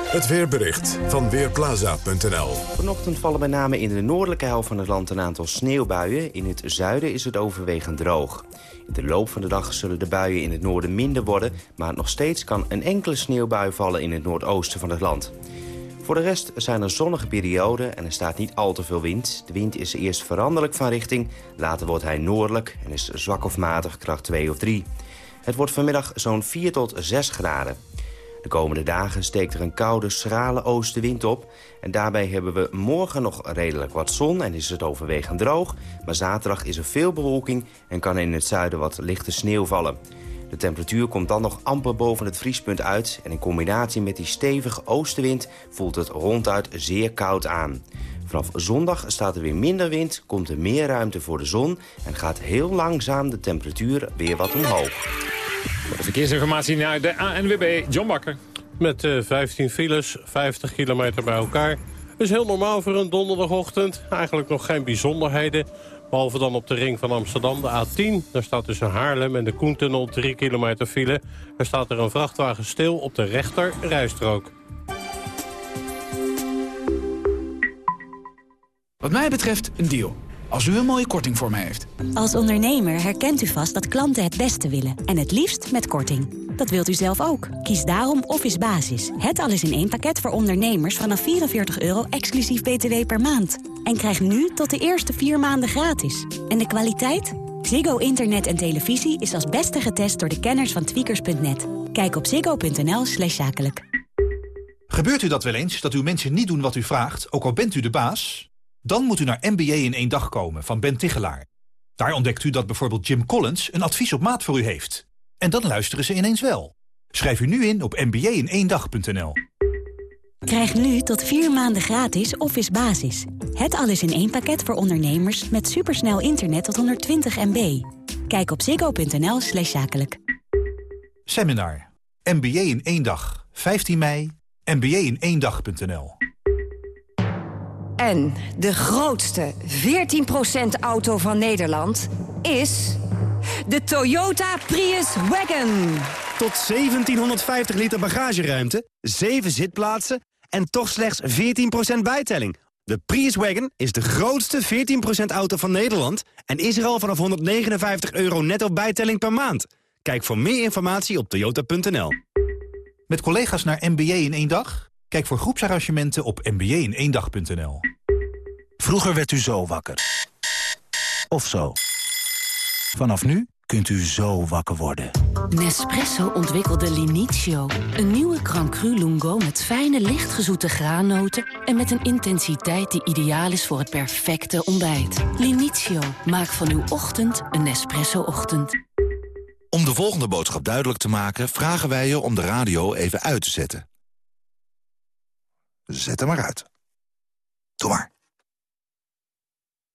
Het weerbericht van Weerplaza.nl Vanochtend vallen met name in de noordelijke helft van het land een aantal sneeuwbuien. In het zuiden is het overwegend droog. In de loop van de dag zullen de buien in het noorden minder worden... maar nog steeds kan een enkele sneeuwbui vallen in het noordoosten van het land. Voor de rest zijn er zonnige perioden en er staat niet al te veel wind. De wind is eerst veranderlijk van richting, later wordt hij noordelijk... en is zwak of matig, kracht 2 of 3. Het wordt vanmiddag zo'n 4 tot 6 graden. De komende dagen steekt er een koude, schrale oostenwind op. En daarbij hebben we morgen nog redelijk wat zon en is het overwegend droog. Maar zaterdag is er veel bewolking en kan in het zuiden wat lichte sneeuw vallen. De temperatuur komt dan nog amper boven het vriespunt uit... en in combinatie met die stevige oostenwind voelt het ronduit zeer koud aan. Vanaf zondag staat er weer minder wind, komt er meer ruimte voor de zon... en gaat heel langzaam de temperatuur weer wat omhoog. Voor de verkeersinformatie naar de ANWB, John Bakker. Met eh, 15 files, 50 kilometer bij elkaar. is heel normaal voor een donderdagochtend. Eigenlijk nog geen bijzonderheden. Behalve dan op de ring van Amsterdam, de A10. Daar staat tussen Haarlem en de Koentunnel 3 kilometer file. Er staat er een vrachtwagen stil op de rechter rijstrook. Wat mij betreft een deal. Als u een mooie korting voor mij heeft. Als ondernemer herkent u vast dat klanten het beste willen. En het liefst met korting. Dat wilt u zelf ook. Kies daarom Office Basis. Het alles in één pakket voor ondernemers vanaf 44 euro exclusief btw per maand. En krijg nu tot de eerste vier maanden gratis. En de kwaliteit? Ziggo Internet en televisie is als beste getest door de kenners van tweakers.net. Kijk op ziggo.nl slash zakelijk. Gebeurt u dat wel eens, dat uw mensen niet doen wat u vraagt, ook al bent u de baas? Dan moet u naar MBA in één dag komen van Ben Tichelaar. Daar ontdekt u dat bijvoorbeeld Jim Collins een advies op maat voor u heeft. En dan luisteren ze ineens wel. Schrijf u nu in op mba-in-één-dag.nl. Krijg nu tot vier maanden gratis Office Basis. Het alles in één pakket voor ondernemers met supersnel internet tot 120 MB. Kijk op ziggo.nl slash zakelijk. Seminar. MBA in één dag. 15 mei. mba-in-één-dag.nl. En de grootste 14% auto van Nederland is de Toyota Prius Wagon. Tot 1750 liter bagageruimte, 7 zitplaatsen en toch slechts 14% bijtelling. De Prius Wagon is de grootste 14% auto van Nederland... en is er al vanaf 159 euro netto bijtelling per maand. Kijk voor meer informatie op toyota.nl. Met collega's naar MBA in één dag? Kijk voor groepsarrangementen op mba-in-één-dag.nl. Vroeger werd u zo wakker. Of zo. Vanaf nu kunt u zo wakker worden. Nespresso ontwikkelde Linizio. Een nieuwe Crancru Lungo met fijne, lichtgezoete graannoten... en met een intensiteit die ideaal is voor het perfecte ontbijt. Linizio, maak van uw ochtend een Nespresso-ochtend. Om de volgende boodschap duidelijk te maken... vragen wij je om de radio even uit te zetten. Zet hem maar uit. Doe maar.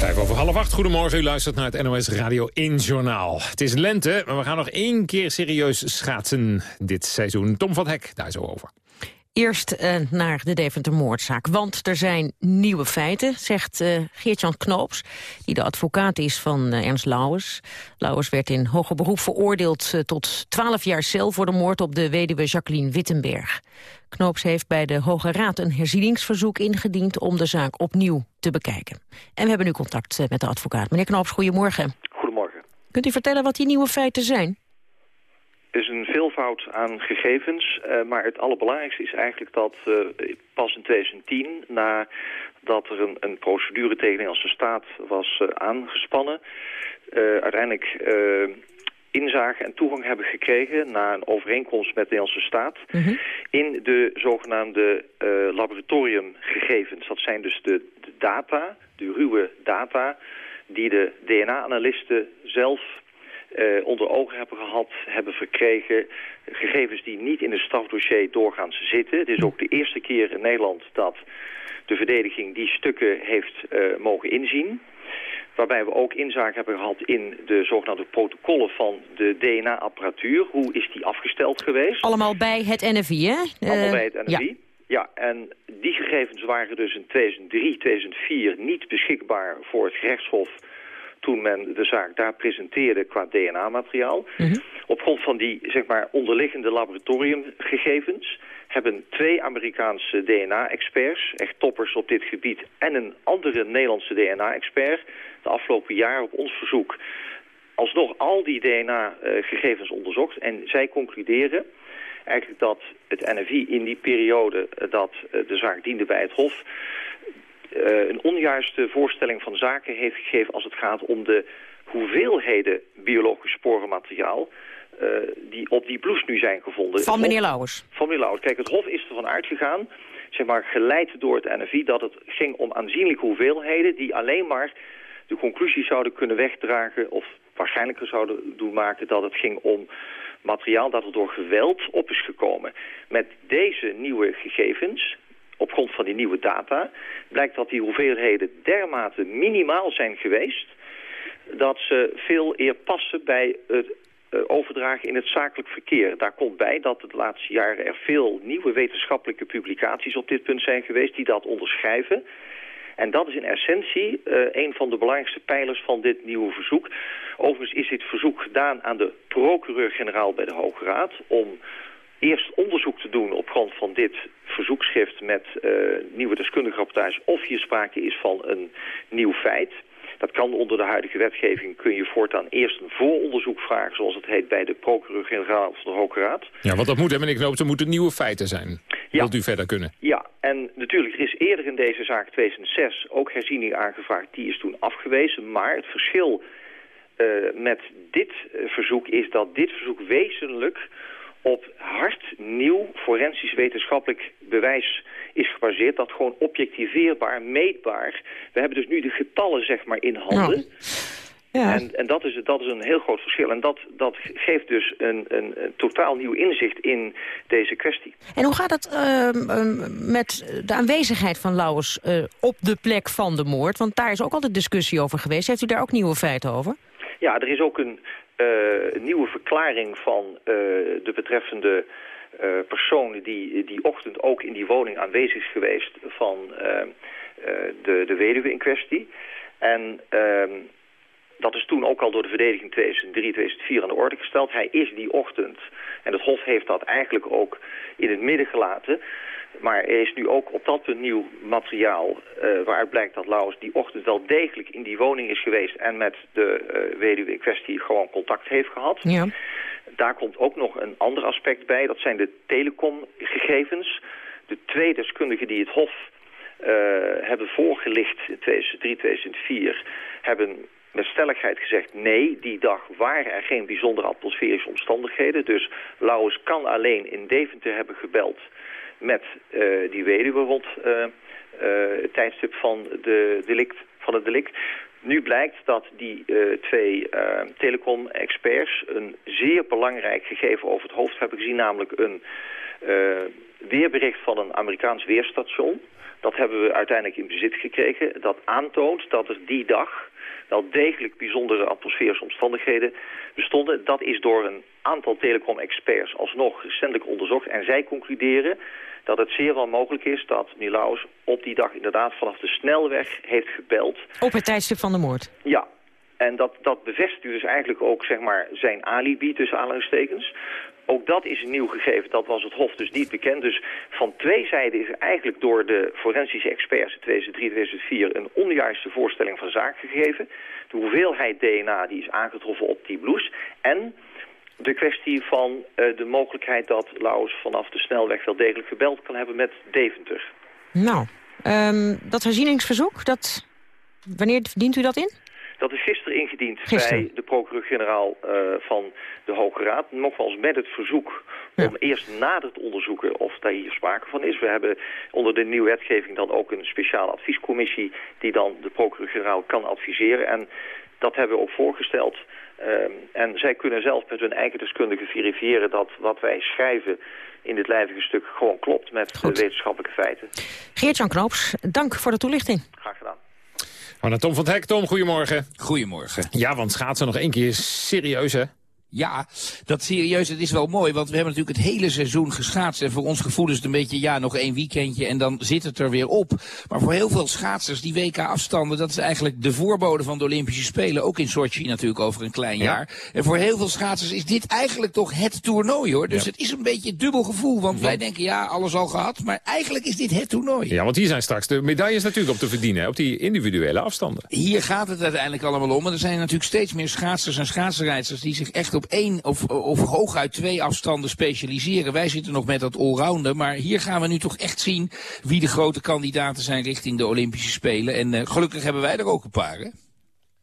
Vijf over half acht. Goedemorgen, u luistert naar het NOS Radio 1 Journaal. Het is lente, maar we gaan nog één keer serieus schaatsen dit seizoen. Tom van Hek, daar zo over. Eerst uh, naar de Deventer-moordzaak. Want er zijn nieuwe feiten, zegt uh, Geert-Jan Knoops... die de advocaat is van uh, Ernst Lauwers. Lauwers werd in hoger beroep veroordeeld tot 12 jaar cel... voor de moord op de weduwe Jacqueline Wittenberg. Knoops heeft bij de Hoge Raad een herzieningsverzoek ingediend... om de zaak opnieuw te bekijken. En we hebben nu contact met de advocaat. Meneer Knoops, goedemorgen. Goedemorgen. Kunt u vertellen wat die nieuwe feiten zijn? Is een veelvoud aan gegevens, uh, maar het allerbelangrijkste is eigenlijk dat uh, pas in 2010, nadat er een, een procedure tegen de Nederlandse staat was uh, aangespannen, uiteindelijk inzage en toegang hebben gekregen na een overeenkomst met de Nederlandse staat mm -hmm. in de zogenaamde laboratoriumgegevens. Dat zijn dus de, de data, de ruwe data, die de DNA-analisten zelf uh, onder ogen hebben gehad, hebben verkregen. Gegevens die niet in het strafdossier doorgaans zitten. Het is ook de eerste keer in Nederland dat de verdediging die stukken heeft uh, mogen inzien. Waarbij we ook inzage hebben gehad in de zogenaamde protocollen van de DNA-apparatuur. Hoe is die afgesteld geweest? Allemaal bij het NFI, hè? Allemaal bij het NFI. Ja. Ja, en die gegevens waren dus in 2003, 2004 niet beschikbaar voor het gerechtshof toen men de zaak daar presenteerde qua DNA-materiaal. Mm -hmm. Op grond van die zeg maar, onderliggende laboratoriumgegevens hebben twee Amerikaanse DNA-experts, echt toppers op dit gebied, en een andere Nederlandse DNA-expert de afgelopen jaar op ons verzoek alsnog al die DNA-gegevens onderzocht. En zij concluderen eigenlijk dat het NFI in die periode dat de zaak diende bij het Hof een onjuiste voorstelling van zaken heeft gegeven als het gaat om de hoeveelheden biologisch sporenmateriaal uh, die op die blouse nu zijn gevonden. Van meneer Lauwers? Van meneer Lauwers. Kijk, het Hof is ervan uitgegaan, zeg maar geleid door het NFI, dat het ging om aanzienlijke hoeveelheden die alleen maar de conclusie zouden kunnen wegdragen of waarschijnlijker zouden doen maken dat het ging om materiaal dat er door geweld op is gekomen. Met deze nieuwe gegevens op grond van die nieuwe data... blijkt dat die hoeveelheden dermate minimaal zijn geweest... dat ze veel eer passen bij het uh, overdragen in het zakelijk verkeer. Daar komt bij dat de laatste jaren er veel nieuwe wetenschappelijke publicaties op dit punt zijn geweest... die dat onderschrijven... En dat is in essentie uh, een van de belangrijkste pijlers van dit nieuwe verzoek. Overigens is dit verzoek gedaan aan de procureur-generaal bij de Hoge Raad... om eerst onderzoek te doen op grond van dit verzoekschrift met uh, nieuwe deskundige rapportage of hier sprake is van een nieuw feit. Dat kan onder de huidige wetgeving, kun je voortaan eerst een vooronderzoek vragen, zoals het heet bij de procureur-generaal van de Hoge Raad. Ja, want dat moet, meneer Knoop, er moeten nieuwe feiten zijn. Ja. Wilt u verder kunnen? Ja, en natuurlijk, er is eerder in deze zaak 2006 ook herziening aangevraagd, die is toen afgewezen, maar het verschil uh, met dit verzoek is dat dit verzoek wezenlijk op hard nieuw forensisch wetenschappelijk bewijs is gebaseerd. Dat gewoon objectiveerbaar, meetbaar. We hebben dus nu de getallen zeg maar in handen. Ja. En, en dat, is, dat is een heel groot verschil. En dat, dat geeft dus een, een, een totaal nieuw inzicht in deze kwestie. En hoe gaat het uh, met de aanwezigheid van Lauwers uh, op de plek van de moord? Want daar is ook altijd discussie over geweest. Heeft u daar ook nieuwe feiten over? Ja, er is ook een, uh, nieuwe verklaring van uh, de betreffende uh, persoon die die ochtend ook in die woning aanwezig is geweest van de, de weduwe in kwestie. En ehm, dat is toen ook al door de verdediging 2003, 2004 aan de orde gesteld. Hij is die ochtend, en het Hof heeft dat eigenlijk ook in het midden gelaten... Maar er is nu ook op dat punt nieuw materiaal uh, waaruit blijkt dat Laus die ochtend wel degelijk in die woning is geweest en met de uh, weduwe in kwestie gewoon contact heeft gehad. Ja. daar komt ook nog een ander aspect bij. Dat zijn de telecomgegevens. De twee deskundigen die het Hof uh, hebben voorgelicht in 2003, 2004... hebben met stelligheid gezegd... nee, die dag waren er geen bijzondere atmosferische omstandigheden. Dus Lauwers kan alleen in Deventer hebben gebeld met uh, die weduwe rond uh, het tijdstip van, de delict, van het delict. Nu blijkt dat die twee telecom-experts een zeer belangrijk gegeven over het hoofd hebben gezien, namelijk een weerbericht van een Amerikaans weerstation. Dat hebben we uiteindelijk in bezit gekregen. Dat aantoont dat er die dag wel degelijk bijzondere atmosferische omstandigheden bestonden. Dat is door een aantal telecom-experts alsnog recentelijk onderzocht. En zij concluderen dat het zeer wel mogelijk is dat Nilaus op die dag inderdaad vanaf de snelweg heeft gebeld. Op het tijdstip van de moord? Ja. En dat, dat bevestigt dus eigenlijk ook zeg maar, zijn alibi tussen aanhalingstekens. Ook dat is een nieuw gegeven, dat was het Hof dus niet bekend. Dus van twee zijden is er eigenlijk door de forensische experts in 2003, 2004 een onjuiste voorstelling van zaak gegeven. De hoeveelheid DNA die is aangetroffen op die blouse. En de kwestie van uh, de mogelijkheid dat Laos vanaf de snelweg wel degelijk gebeld kan hebben met Deventer. Nou, um, dat herzieningsverzoek, dat... wanneer dient u dat in? Dat is gisteren ingediend gisteren. bij de procureur-generaal uh, van de Hoge Raad. Nogmaals met het verzoek ja. om eerst nader te onderzoeken of daar hier sprake van is. We hebben onder de nieuwe wetgeving dan ook een speciale adviescommissie... die dan de procureur-generaal kan adviseren. En dat hebben we ook voorgesteld. Um, en zij kunnen zelf met hun eigen deskundigen verifiëren dat wat wij schrijven in dit lijvige stuk gewoon klopt met Goed. de wetenschappelijke feiten. Geert-Jan Knoops, dank voor de toelichting. Graag gedaan. Maar naar Tom van het Hek. Tom, goedemorgen. Goedemorgen. Ja, want schaatsen nog één keer serieus, hè? Ja, dat serieus, het is wel mooi, want we hebben natuurlijk het hele seizoen geschaatst. En voor ons gevoel is het een beetje, ja, nog één weekendje en dan zit het er weer op. Maar voor heel veel schaatsers, die WK-afstanden, dat is eigenlijk de voorbode van de Olympische Spelen. Ook in Sochi natuurlijk over een klein jaar. En voor heel veel schaatsers is dit eigenlijk toch het toernooi, hoor. Dus ja. het is een beetje dubbel gevoel, want ja. wij denken, ja, alles al gehad. Maar eigenlijk is dit het toernooi. Ja, want hier zijn straks de medailles natuurlijk op te verdienen, op die individuele afstanden. Hier gaat het uiteindelijk allemaal om. En er zijn natuurlijk steeds meer schaatsers en schaatsrijders die zich echt op één of, of hooguit twee afstanden specialiseren. Wij zitten nog met dat allrounder, maar hier gaan we nu toch echt zien wie de grote kandidaten zijn richting de Olympische Spelen. En uh, gelukkig hebben wij er ook een paar, hè?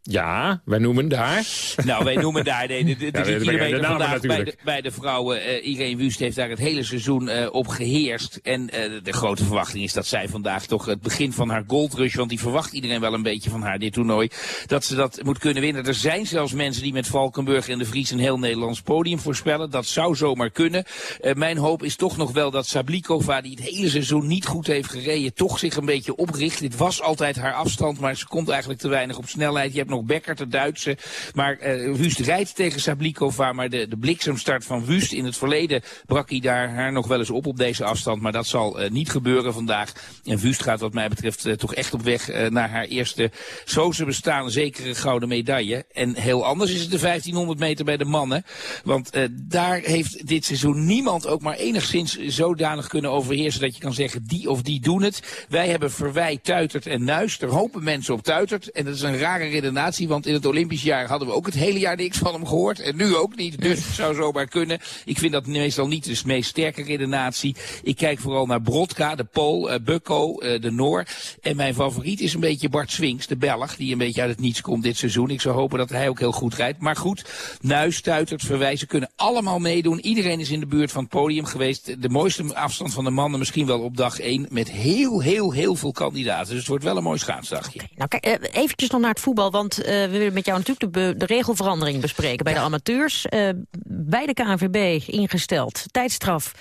Ja, wij noemen daar. Nou, wij noemen daar. Nee, kilometer de vandaag bij de, bij de vrouwen. Uh, Irene Wust heeft daar het hele seizoen uh, op geheerst. En uh, de grote verwachting is dat zij vandaag toch het begin van haar goldrush. Want die verwacht iedereen wel een beetje van haar, dit toernooi. Dat ze dat moet kunnen winnen. Er zijn zelfs mensen die met Valkenburg en de Vries een heel Nederlands podium voorspellen. Dat zou zomaar kunnen. mijn hoop is toch nog wel dat Sablikova, die het hele seizoen niet goed heeft gereden, toch zich een beetje opricht. Dit was altijd haar afstand, maar ze komt eigenlijk te weinig op snelheid. Je hebt nog nog Becker, de Duitse. Maar uh, Wust rijdt tegen Sablikova. Maar de, de bliksemstart van Wust in het verleden brak hij daar haar nog wel eens op op deze afstand. Maar dat zal uh, niet gebeuren vandaag. En Wust gaat wat mij betreft uh, toch echt op weg naar haar eerste zo ze bestaan zekere gouden medaille. En heel anders is het de 1500 meter bij de mannen. Want daar heeft dit seizoen niemand ook maar enigszins zodanig kunnen overheersen dat je kan zeggen die of die doen het. Wij hebben Verwij, Tuitert en Nuis. Er hopen mensen op Tuitert. En dat is een rare redenatie want in het Olympisch jaar hadden we ook het hele jaar niks van hem gehoord. En nu ook niet, dus het zou zomaar kunnen. Ik vind dat meestal niet de meest sterke redenatie. Ik kijk vooral naar Brodka, de Pool, uh, Bukko, uh, de Noor. En mijn favoriet is een beetje Bart Swings, de Belg, die een beetje uit het niets komt dit seizoen. Ik zou hopen dat hij ook heel goed rijdt. Maar goed, Nuis, Verwijzen kunnen allemaal meedoen. Iedereen is in de buurt van het podium geweest. De mooiste afstand van de mannen misschien wel op dag 1. Met heel, heel, heel veel kandidaten. Dus het wordt wel een mooi schaatsdagje. Okay, nou kijk, uh, eventjes nog naar het voetbal, want uh, we willen met jou natuurlijk de, de regelverandering bespreken bij ja. de amateurs. Uh, bij de KNVB ingesteld. Tijdstraf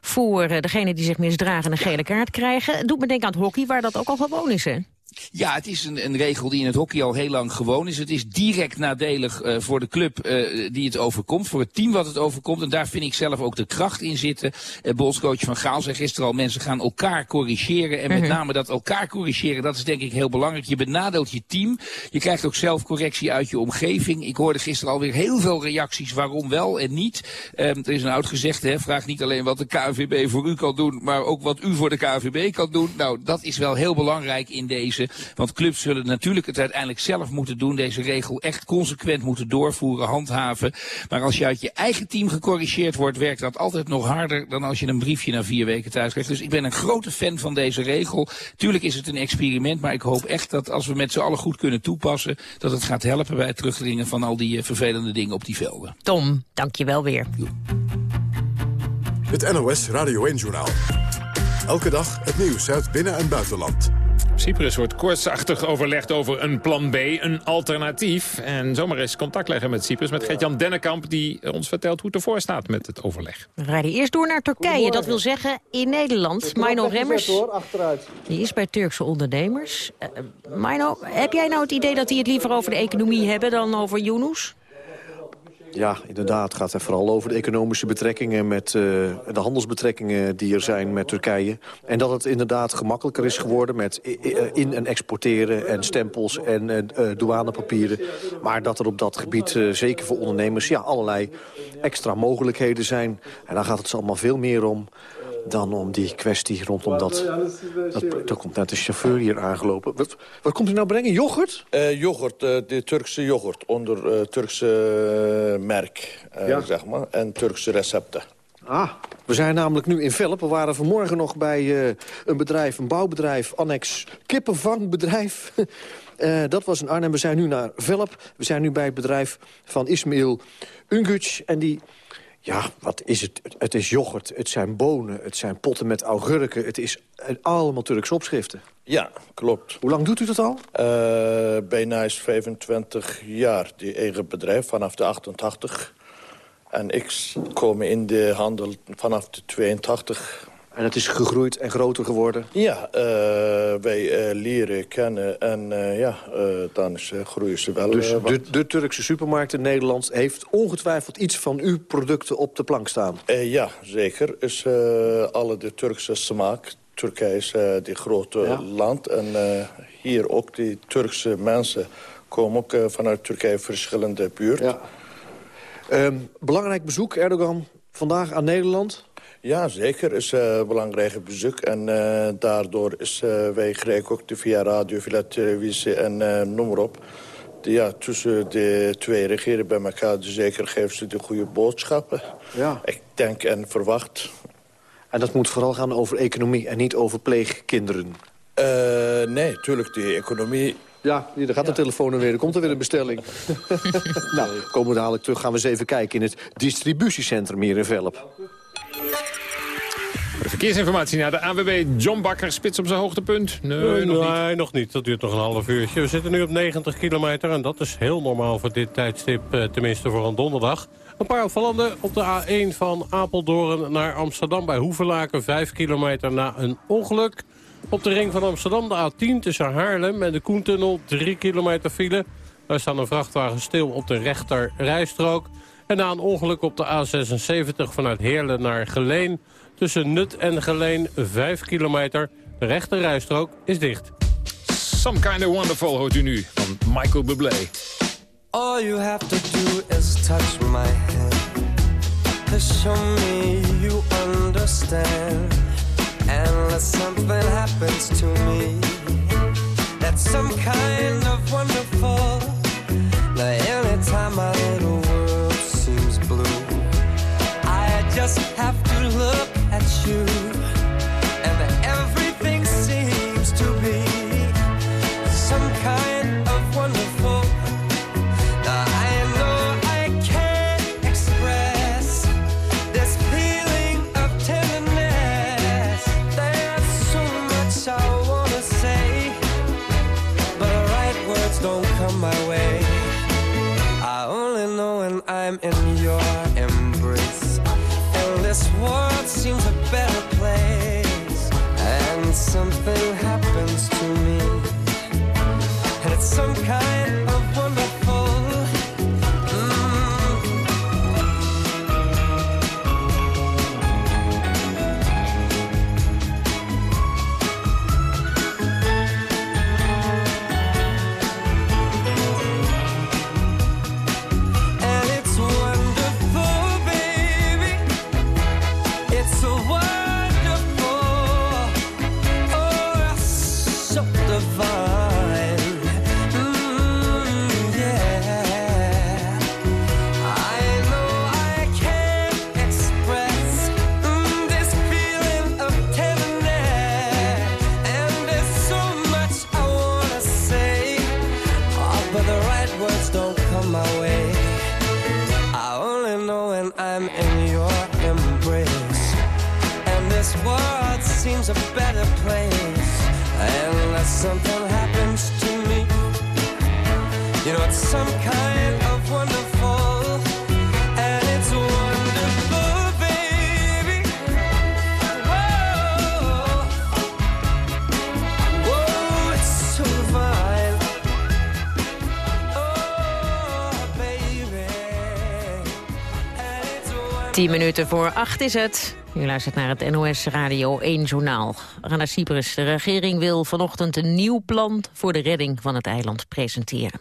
voor uh, degene die zich misdragen een gele kaart krijgen. Doet me denken aan het hockey, waar dat ook al gewoon is, hè? Ja, het is een, een, regel die in het hockey al heel lang gewoon is. Het is direct nadelig uh, voor de club uh, die het overkomt, voor het team wat het overkomt. En daar vind ik zelf ook de kracht in zitten. Uh, Bolscoach van Gaal zei gisteren al, mensen gaan elkaar corrigeren. En met -hmm. name dat elkaar corrigeren, dat is denk ik heel belangrijk. Je benadeelt je team. Je krijgt ook zelf correctie uit je omgeving. Ik hoorde gisteren alweer heel veel reacties waarom wel en niet. Um, er is een oud gezegde, hè, vraag niet alleen wat de KNVB voor u kan doen, maar ook wat u voor de KNVB kan doen. Nou, dat is wel heel belangrijk in deze Want clubs zullen natuurlijk het uiteindelijk zelf moeten doen. Deze regel echt consequent moeten doorvoeren, handhaven. Maar als je uit je eigen team gecorrigeerd wordt, werkt dat altijd nog harder dan als je een briefje na vier weken thuis krijgt. Dus ik ben een grote fan van deze regel. Tuurlijk is het een experiment, maar ik hoop echt dat als we met z'n allen goed kunnen toepassen, dat het gaat helpen bij het terugdringen van al die uh, vervelende dingen op die velden. Tom, dank je wel weer. Het NOS Radio 1-journaal. Elke dag het nieuws uit binnen- en buitenland. Cyprus wordt kortsachtig overlegd over een plan B, een alternatief. En zomaar eens contact leggen met Cyprus, met Gert-Jan Dennekamp... die ons vertelt hoe het ervoor staat met het overleg. We rijden eerst door naar Turkije, dat wil zeggen in Nederland. Mino Remmers, die is bij Turkse ondernemers. Uh, Mino, heb jij nou het idee dat die het liever over de economie hebben dan over Yunus? Ja, inderdaad. Het gaat vooral over de economische betrekkingen... met uh, de handelsbetrekkingen die er zijn met Turkije. En dat het inderdaad gemakkelijker is geworden... met in- en exporteren en stempels en uh, douanepapieren. Maar dat er op dat gebied, zeker voor ondernemers... ja, allerlei extra mogelijkheden zijn. En daar gaat het allemaal veel meer om dan om die kwestie rondom dat... dat komt net de chauffeur hier aangelopen. Wat, wat komt u nou brengen? Yoghurt? Uh, yoghurt, uh, de Turkse yoghurt. Onder uh, Turkse merk, ja. zeg maar. En Turkse recepten. Ah, we zijn namelijk nu in Velp. We waren vanmorgen nog bij een bedrijf, een bouwbedrijf... annex kippenvangbedrijf... Uh, [LAUGHS] dat was in Arnhem. We zijn nu naar Velp. We zijn nu bij het bedrijf van Ismail Unguc. En die ja, wat is het? Het is yoghurt, het zijn bonen, het zijn potten met augurken. Het is allemaal Turkse opschriften. Ja, klopt. Hoe lang doet u dat al? Uh, bijna is 25 jaar, die eigen bedrijf, vanaf de 88. En ik kom in de handel vanaf de 82. En het is gegroeid en groter geworden? Ja, uh, wij uh, leren kennen en uh, ja, dan is, groeien ze wel. Dus de, de, Turkse supermarkt in Nederland heeft ongetwijfeld iets van uw producten op de plank staan? ja, zeker. Is alle de Turkse smaak. Turkije is die grote ja. land en hier ook die Turkse mensen komen ook vanuit Turkije verschillende buurten. Ja. Um, belangrijk bezoek, Erdogan, vandaag aan Nederland... Ja, zeker. is uh, een belangrijk bezoek. En uh, daardoor is uh, wij krijgen ook de via radio, via televisie en noem maar op. De, ja, tussen de twee regeren bij elkaar, dus zeker geven ze de goede boodschappen. Ja. Ik denk en verwacht. En dat moet vooral gaan over economie en niet over pleegkinderen? nee, tuurlijk, die economie... Ja, daar gaat de ja. telefoon er weer. Er komt er weer een bestelling. [LAUGHS] nou, komen we dadelijk terug. Gaan we eens even kijken in het distributiecentrum hier in Velp. De verkeersinformatie naar de AWB John Bakker, spits op zijn hoogtepunt. Nee, nee, nog, nee niet. nog niet. Dat duurt nog een half uurtje. We zitten nu op 90 kilometer en dat is heel normaal voor dit tijdstip. Tenminste voor een donderdag. Een paar opvallende op de A1 van Apeldoorn naar Amsterdam bij Hoevelaken. 5 kilometer na een ongeluk. Op de ring van Amsterdam de A10 tussen Haarlem en de Koentunnel. 3 kilometer file. Daar staan een vrachtwagen stil op de rechter rijstrook. En na een ongeluk op de A76 vanuit Heerlen naar Geleen... tussen Nut en Geleen 5 kilometer. De rechte rijstrook is dicht. Some Kind of Wonderful hoort u nu van Michael Bublé. All you have to do is touch my hand. To show me you understand. Unless something happens to me. That's some kind of wonderful. Now anytime my little just have to look at you. 10 minuten voor 8 is het. U luistert naar het NOS Radio 1 Journaal. We gaan Cyprus. De regering wil vanochtend een nieuw plan voor de redding van het eiland presenteren.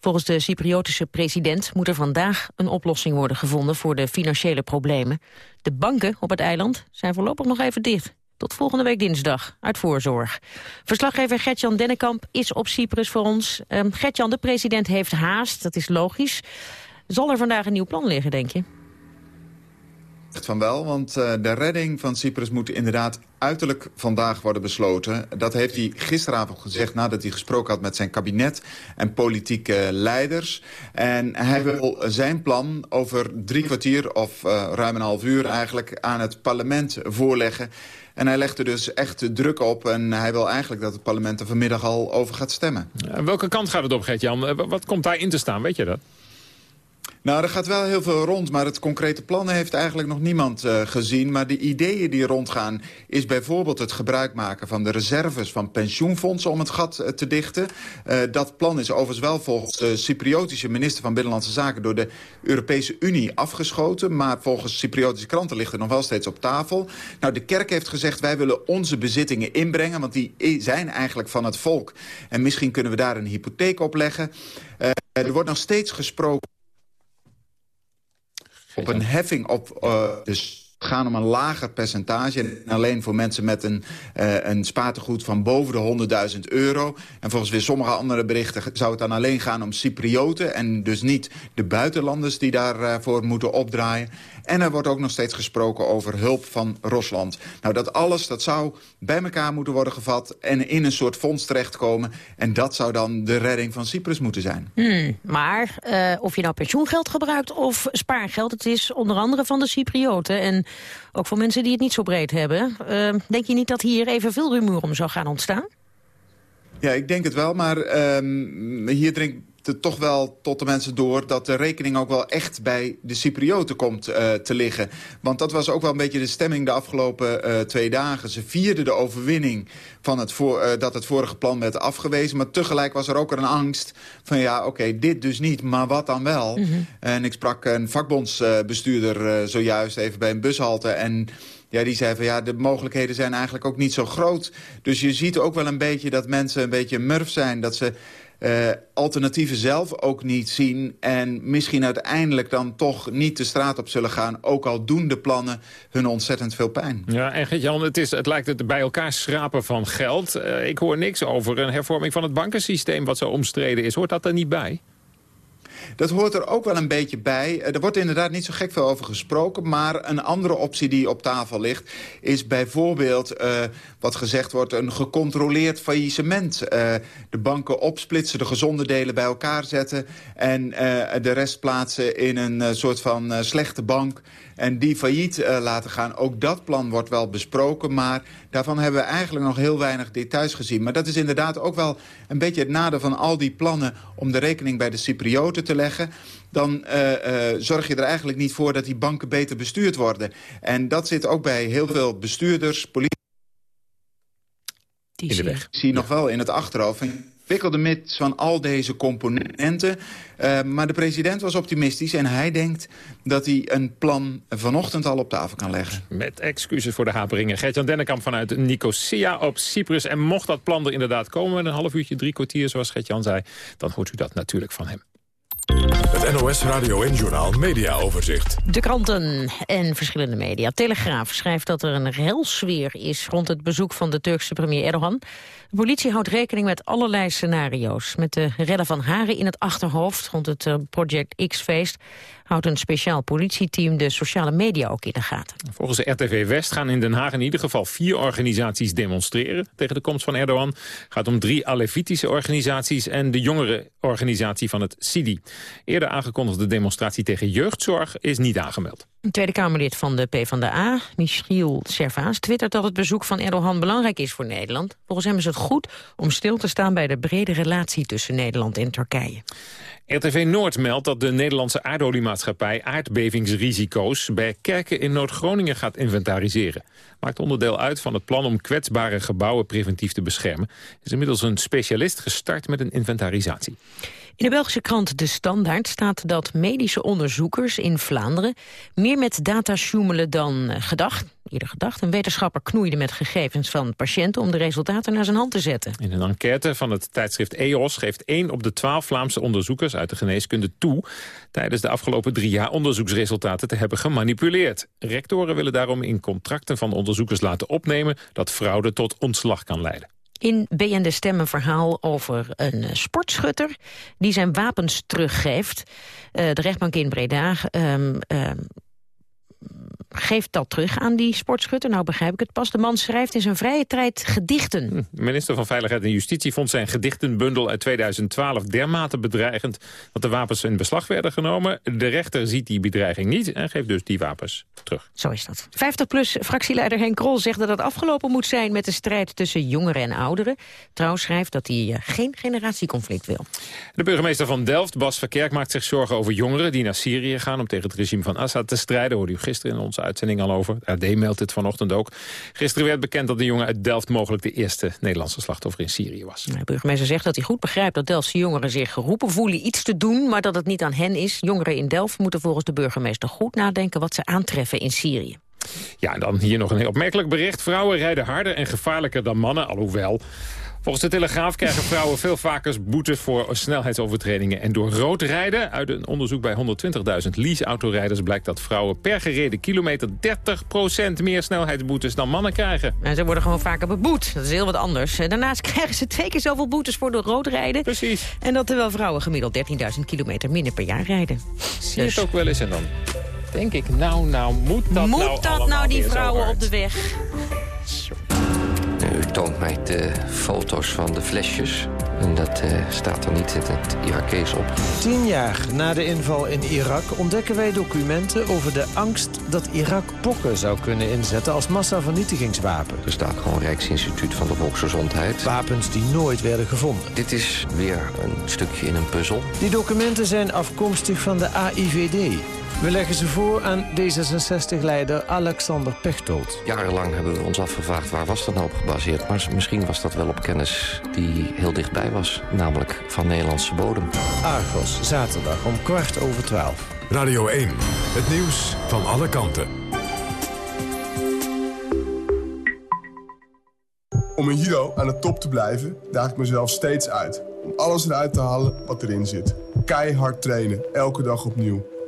Volgens de Cypriotische president moet er vandaag een oplossing worden gevonden voor de financiële problemen. De banken op het eiland zijn voorlopig nog even dicht. Tot volgende week dinsdag, uit voorzorg. Verslaggever Gertjan Dennekamp is op Cyprus voor ons. Um, Gertjan, de president heeft haast, dat is logisch. Zal er vandaag een nieuw plan liggen, denk je? Van wel, want uh, de redding van Cyprus moet inderdaad uiterlijk vandaag worden besloten. Dat heeft hij gisteravond gezegd nadat hij gesproken had met zijn kabinet en politieke leiders. En hij wil zijn plan over drie kwartier of uh, ruim een half uur eigenlijk aan het parlement voorleggen. En hij legt er dus echt druk op en hij wil eigenlijk dat het parlement er vanmiddag al over gaat stemmen. Ja, welke kant gaat het op, Gert-Jan? Wat komt daarin te staan, weet je dat? Nou, er gaat wel heel veel rond, maar het concrete plan heeft eigenlijk nog niemand uh, gezien. Maar de ideeën die rondgaan is bijvoorbeeld het gebruik maken van de reserves van pensioenfondsen om het gat uh, te dichten. Uh, dat plan is overigens wel volgens de Cypriotische minister van Binnenlandse Zaken door de Europese Unie afgeschoten. Maar volgens Cypriotische kranten ligt er nog wel steeds op tafel. Nou, de kerk heeft gezegd wij willen onze bezittingen inbrengen, want die zijn eigenlijk van het volk. En misschien kunnen we daar een hypotheek op leggen. er wordt nog steeds gesproken op een heffing op... Uh, dus gaan om een lager percentage. En alleen voor mensen met een, uh, een spaartegoed van boven de 100.000 euro. En volgens weer sommige andere berichten zou het dan alleen gaan om Cyprioten... en dus niet de buitenlanders die daarvoor moeten opdraaien. En er wordt ook nog steeds gesproken over hulp van Rusland. Nou, dat alles dat zou bij elkaar moeten worden gevat... en in een soort fonds terechtkomen. En dat zou dan de redding van Cyprus moeten zijn. Hmm, maar uh, of je nou pensioengeld gebruikt of spaargeld... het is onder andere van de Cyprioten. En ook voor mensen die het niet zo breed hebben. Uh, denk je niet dat hier evenveel rumoer om zou gaan ontstaan? Ja, ik denk het wel, maar uh, hier drinkt het toch wel tot de mensen door... dat de rekening ook wel echt bij de Cyprioten komt uh, te liggen. Want dat was ook wel een beetje de stemming de afgelopen uh, twee dagen. Ze vierden de overwinning van het voor, uh, dat het vorige plan werd afgewezen. Maar tegelijk was er ook een angst van ja, oké, okay, dit dus niet, maar wat dan wel? Mm -hmm. En ik sprak een vakbondsbestuurder zojuist even bij een bushalte... en ja, die zei van ja, de mogelijkheden zijn eigenlijk ook niet zo groot. Dus je ziet ook wel een beetje dat mensen een beetje murf zijn. Dat ze uh, alternatieven zelf ook niet zien... en misschien uiteindelijk dan toch niet de straat op zullen gaan... ook al doen de plannen hun ontzettend veel pijn. Ja, en Jan, het, is, het lijkt het bij elkaar schrapen van geld. Uh, ik hoor niks over een hervorming van het bankensysteem... wat zo omstreden is. Hoort dat er niet bij? Dat hoort er ook wel een beetje bij. Er wordt inderdaad niet zo gek veel over gesproken. Maar een andere optie die op tafel ligt... is bijvoorbeeld, uh, wat gezegd wordt, een gecontroleerd faillissement. Uh, de banken opsplitsen, de gezonde delen bij elkaar zetten... en de rest plaatsen in een soort van slechte bank en die failliet uh, laten gaan. Ook dat plan wordt wel besproken, maar daarvan hebben we eigenlijk nog heel weinig details gezien. Maar dat is inderdaad ook wel een beetje het nadeel van al die plannen... om de rekening bij de Cyprioten te leggen dan uh, uh, zorg je er eigenlijk niet voor dat die banken beter bestuurd worden. En dat zit ook bij heel veel bestuurders, politie... In de weg. Ik zie nog wel in het achterhoofd ingewikkelde mix van al deze componenten. Uh, maar de president was optimistisch en hij denkt dat hij een plan vanochtend al op tafel kan leggen. Met excuses voor de haperingen. Gert-Jan Dennekamp vanuit Nicosia op Cyprus. En mocht dat plan er inderdaad komen een half uurtje, drie kwartier zoals Gert-Jan zei... dan hoort u dat natuurlijk van hem. Het NOS Radio en Journal Media Overzicht. De kranten en verschillende media. Telegraaf schrijft dat er een helsfeer is rond het bezoek van de Turkse premier Erdogan. De politie houdt rekening met allerlei scenario's. Met de redden van Haren in het achterhoofd rond het uh, Project X-feest... houdt een speciaal politieteam de sociale media ook in de gaten. Volgens de RTV West gaan in Den Haag in ieder geval vier organisaties demonstreren... tegen de komst van Erdogan. Het gaat om drie Alevitische organisaties en de jongere organisatie van het SIDI. Eerder aangekondigde demonstratie tegen jeugdzorg is niet aangemeld. Een Tweede Kamerlid van de PvdA, Michiel Servaas, twittert dat het bezoek van Erdogan belangrijk is voor Nederland. Volgens hem is het goed om stil te staan bij de brede relatie tussen Nederland en Turkije. RTV Noord meldt dat de Nederlandse aardoliemaatschappij aardbevingsrisico's bij kerken in Noord-Groningen gaat inventariseren. Maakt onderdeel uit van het plan om kwetsbare gebouwen preventief te beschermen. Er is inmiddels een specialist gestart met een inventarisatie. In de Belgische krant De Standaard staat dat medische onderzoekers in Vlaanderen meer met data sjoemelen dan eh, gedacht. Eerder gedacht, een wetenschapper knoeide met gegevens van patiënten om de resultaten naar zijn hand te zetten. In een enquête van het tijdschrift EOS geeft 1 op de 12 Vlaamse onderzoekers uit de geneeskunde toe tijdens de afgelopen drie jaar onderzoeksresultaten te hebben gemanipuleerd. Rectoren willen daarom in contracten van onderzoekers laten opnemen dat fraude tot ontslag kan leiden. In BN De Stem een verhaal over een eh, sportschutter die zijn wapens teruggeeft. Uh, de rechtbank in Breda um, um, geeft dat terug aan die sportschutter. Nou begrijp ik het pas. De man schrijft in zijn vrije tijd gedichten. Hm, de minister van Veiligheid en Justitie vond zijn gedichtenbundel uit 2012 dermate bedreigend dat de wapens in beslag werden genomen. De rechter ziet die bedreiging niet en geeft dus die wapens terug. Zo is dat. 50PLUS-fractieleider Henk Krol zegt dat het afgelopen moet zijn met de strijd tussen jongeren en ouderen. Trouw schrijft dat hij eh, geen generatieconflict wil. De burgemeester van Delft, Bas Verkerk, maakt zich zorgen over jongeren die naar Syrië gaan om tegen het regime van Assad te strijden. Hoorde u gisteren in onze uitzending al over. RD meldt dit vanochtend ook. Gisteren werd bekend dat de jongen uit Delft mogelijk de eerste Nederlandse slachtoffer in Syrië was. De burgemeester zegt dat hij goed begrijpt dat Delftse jongeren zich geroepen voelen iets te doen, maar dat het niet aan hen is. Jongeren in Delft moeten volgens de burgemeester goed nadenken wat ze aantreffen in Syrië. Ja, en dan hier nog een heel opmerkelijk bericht. Vrouwen rijden harder en gevaarlijker dan mannen, alhoewel... Volgens de Telegraaf krijgen vrouwen veel vaker boetes voor snelheidsovertredingen en door rood rijden. Uit een onderzoek bij 120.000 leaseautorijders blijkt dat vrouwen per gereden kilometer 30% meer snelheidsboetes dan mannen krijgen. En ze worden gewoon vaker beboet. Dat is heel wat anders. Daarnaast [LAUGHS] krijgen ze twee keer zoveel boetes voor door rood rijden. Precies. En dat terwijl vrouwen gemiddeld 13.000 kilometer minder per jaar rijden. Zie je dus... het ook wel eens en dan denk ik, nou, nou, moet dat moet nou Moet dat nou die vrouwen op de weg? U toont mij de foto's van de flesjes. En dat uh, staat er niet in het Irakees op. Tien jaar na de inval in Irak ontdekken wij documenten over de angst dat Irak pokken zou kunnen inzetten als massavernietigingswapen. Er staat gewoon Rijksinstituut van de Volksgezondheid. Wapens die nooit werden gevonden. Dit is weer een stukje in een puzzel. Die documenten zijn afkomstig van de AIVD. We leggen ze voor aan D66-leider Alexander Pechtold. Jarenlang hebben we ons afgevraagd waar was dat nou op gebaseerd. Maar misschien was dat wel op kennis die heel dichtbij was. Namelijk van Nederlandse bodem. Argos, zaterdag om kwart over twaalf. Radio 1, het nieuws van alle kanten. Om in judo aan de top te blijven, daag ik mezelf steeds uit. Om alles eruit te halen wat erin zit. Keihard trainen, elke dag opnieuw.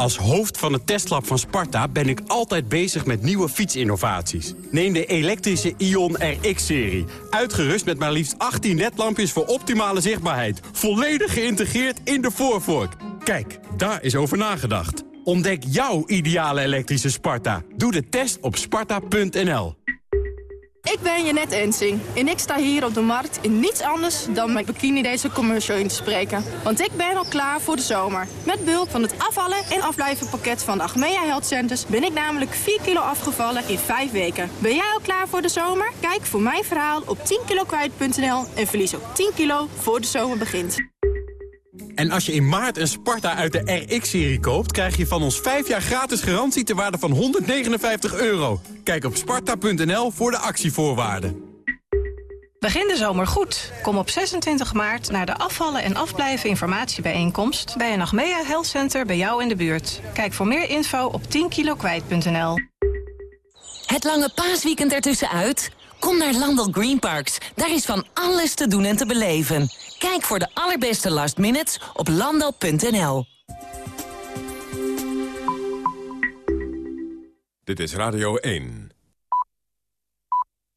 Als hoofd van het testlab van Sparta ben ik altijd bezig met nieuwe fietsinnovaties. Neem de elektrische Ion RX-serie. Uitgerust met maar liefst 18 ledlampjes voor optimale zichtbaarheid. Volledig geïntegreerd in de voorvork. Kijk, daar is over nagedacht. Ontdek jouw ideale elektrische Sparta. Doe de test op sparta.nl. Ik ben Janet Ensing en ik sta hier op de markt in niets anders dan mijn bikini deze commercial in te spreken. Want ik ben al klaar voor de zomer. Met behulp van het afvallen en afblijven pakket van de Achmea Health Centers ben ik namelijk 4 kilo afgevallen in 5 weken. Ben jij al klaar voor de zomer? Kijk voor mijn verhaal op 10kilokwijt.nl en verlies ook 10 kilo voor de zomer begint. En als je in maart een Sparta uit de RX-serie koopt... krijg je van ons 5 jaar gratis garantie ter waarde van 159 euro. Kijk op sparta.nl voor de actievoorwaarden. Begin de zomer goed. Kom op 26 maart naar de afvallen en afblijven informatiebijeenkomst... bij een Achmea Health Center bij jou in de buurt. Kijk voor meer info op 10kilokwijt.nl. Het lange paasweekend ertussenuit? Kom naar Landel Green Parks. Daar is van alles te doen en te beleven. Kijk voor de allerbeste last minutes op landal.nl. Dit is Radio 1.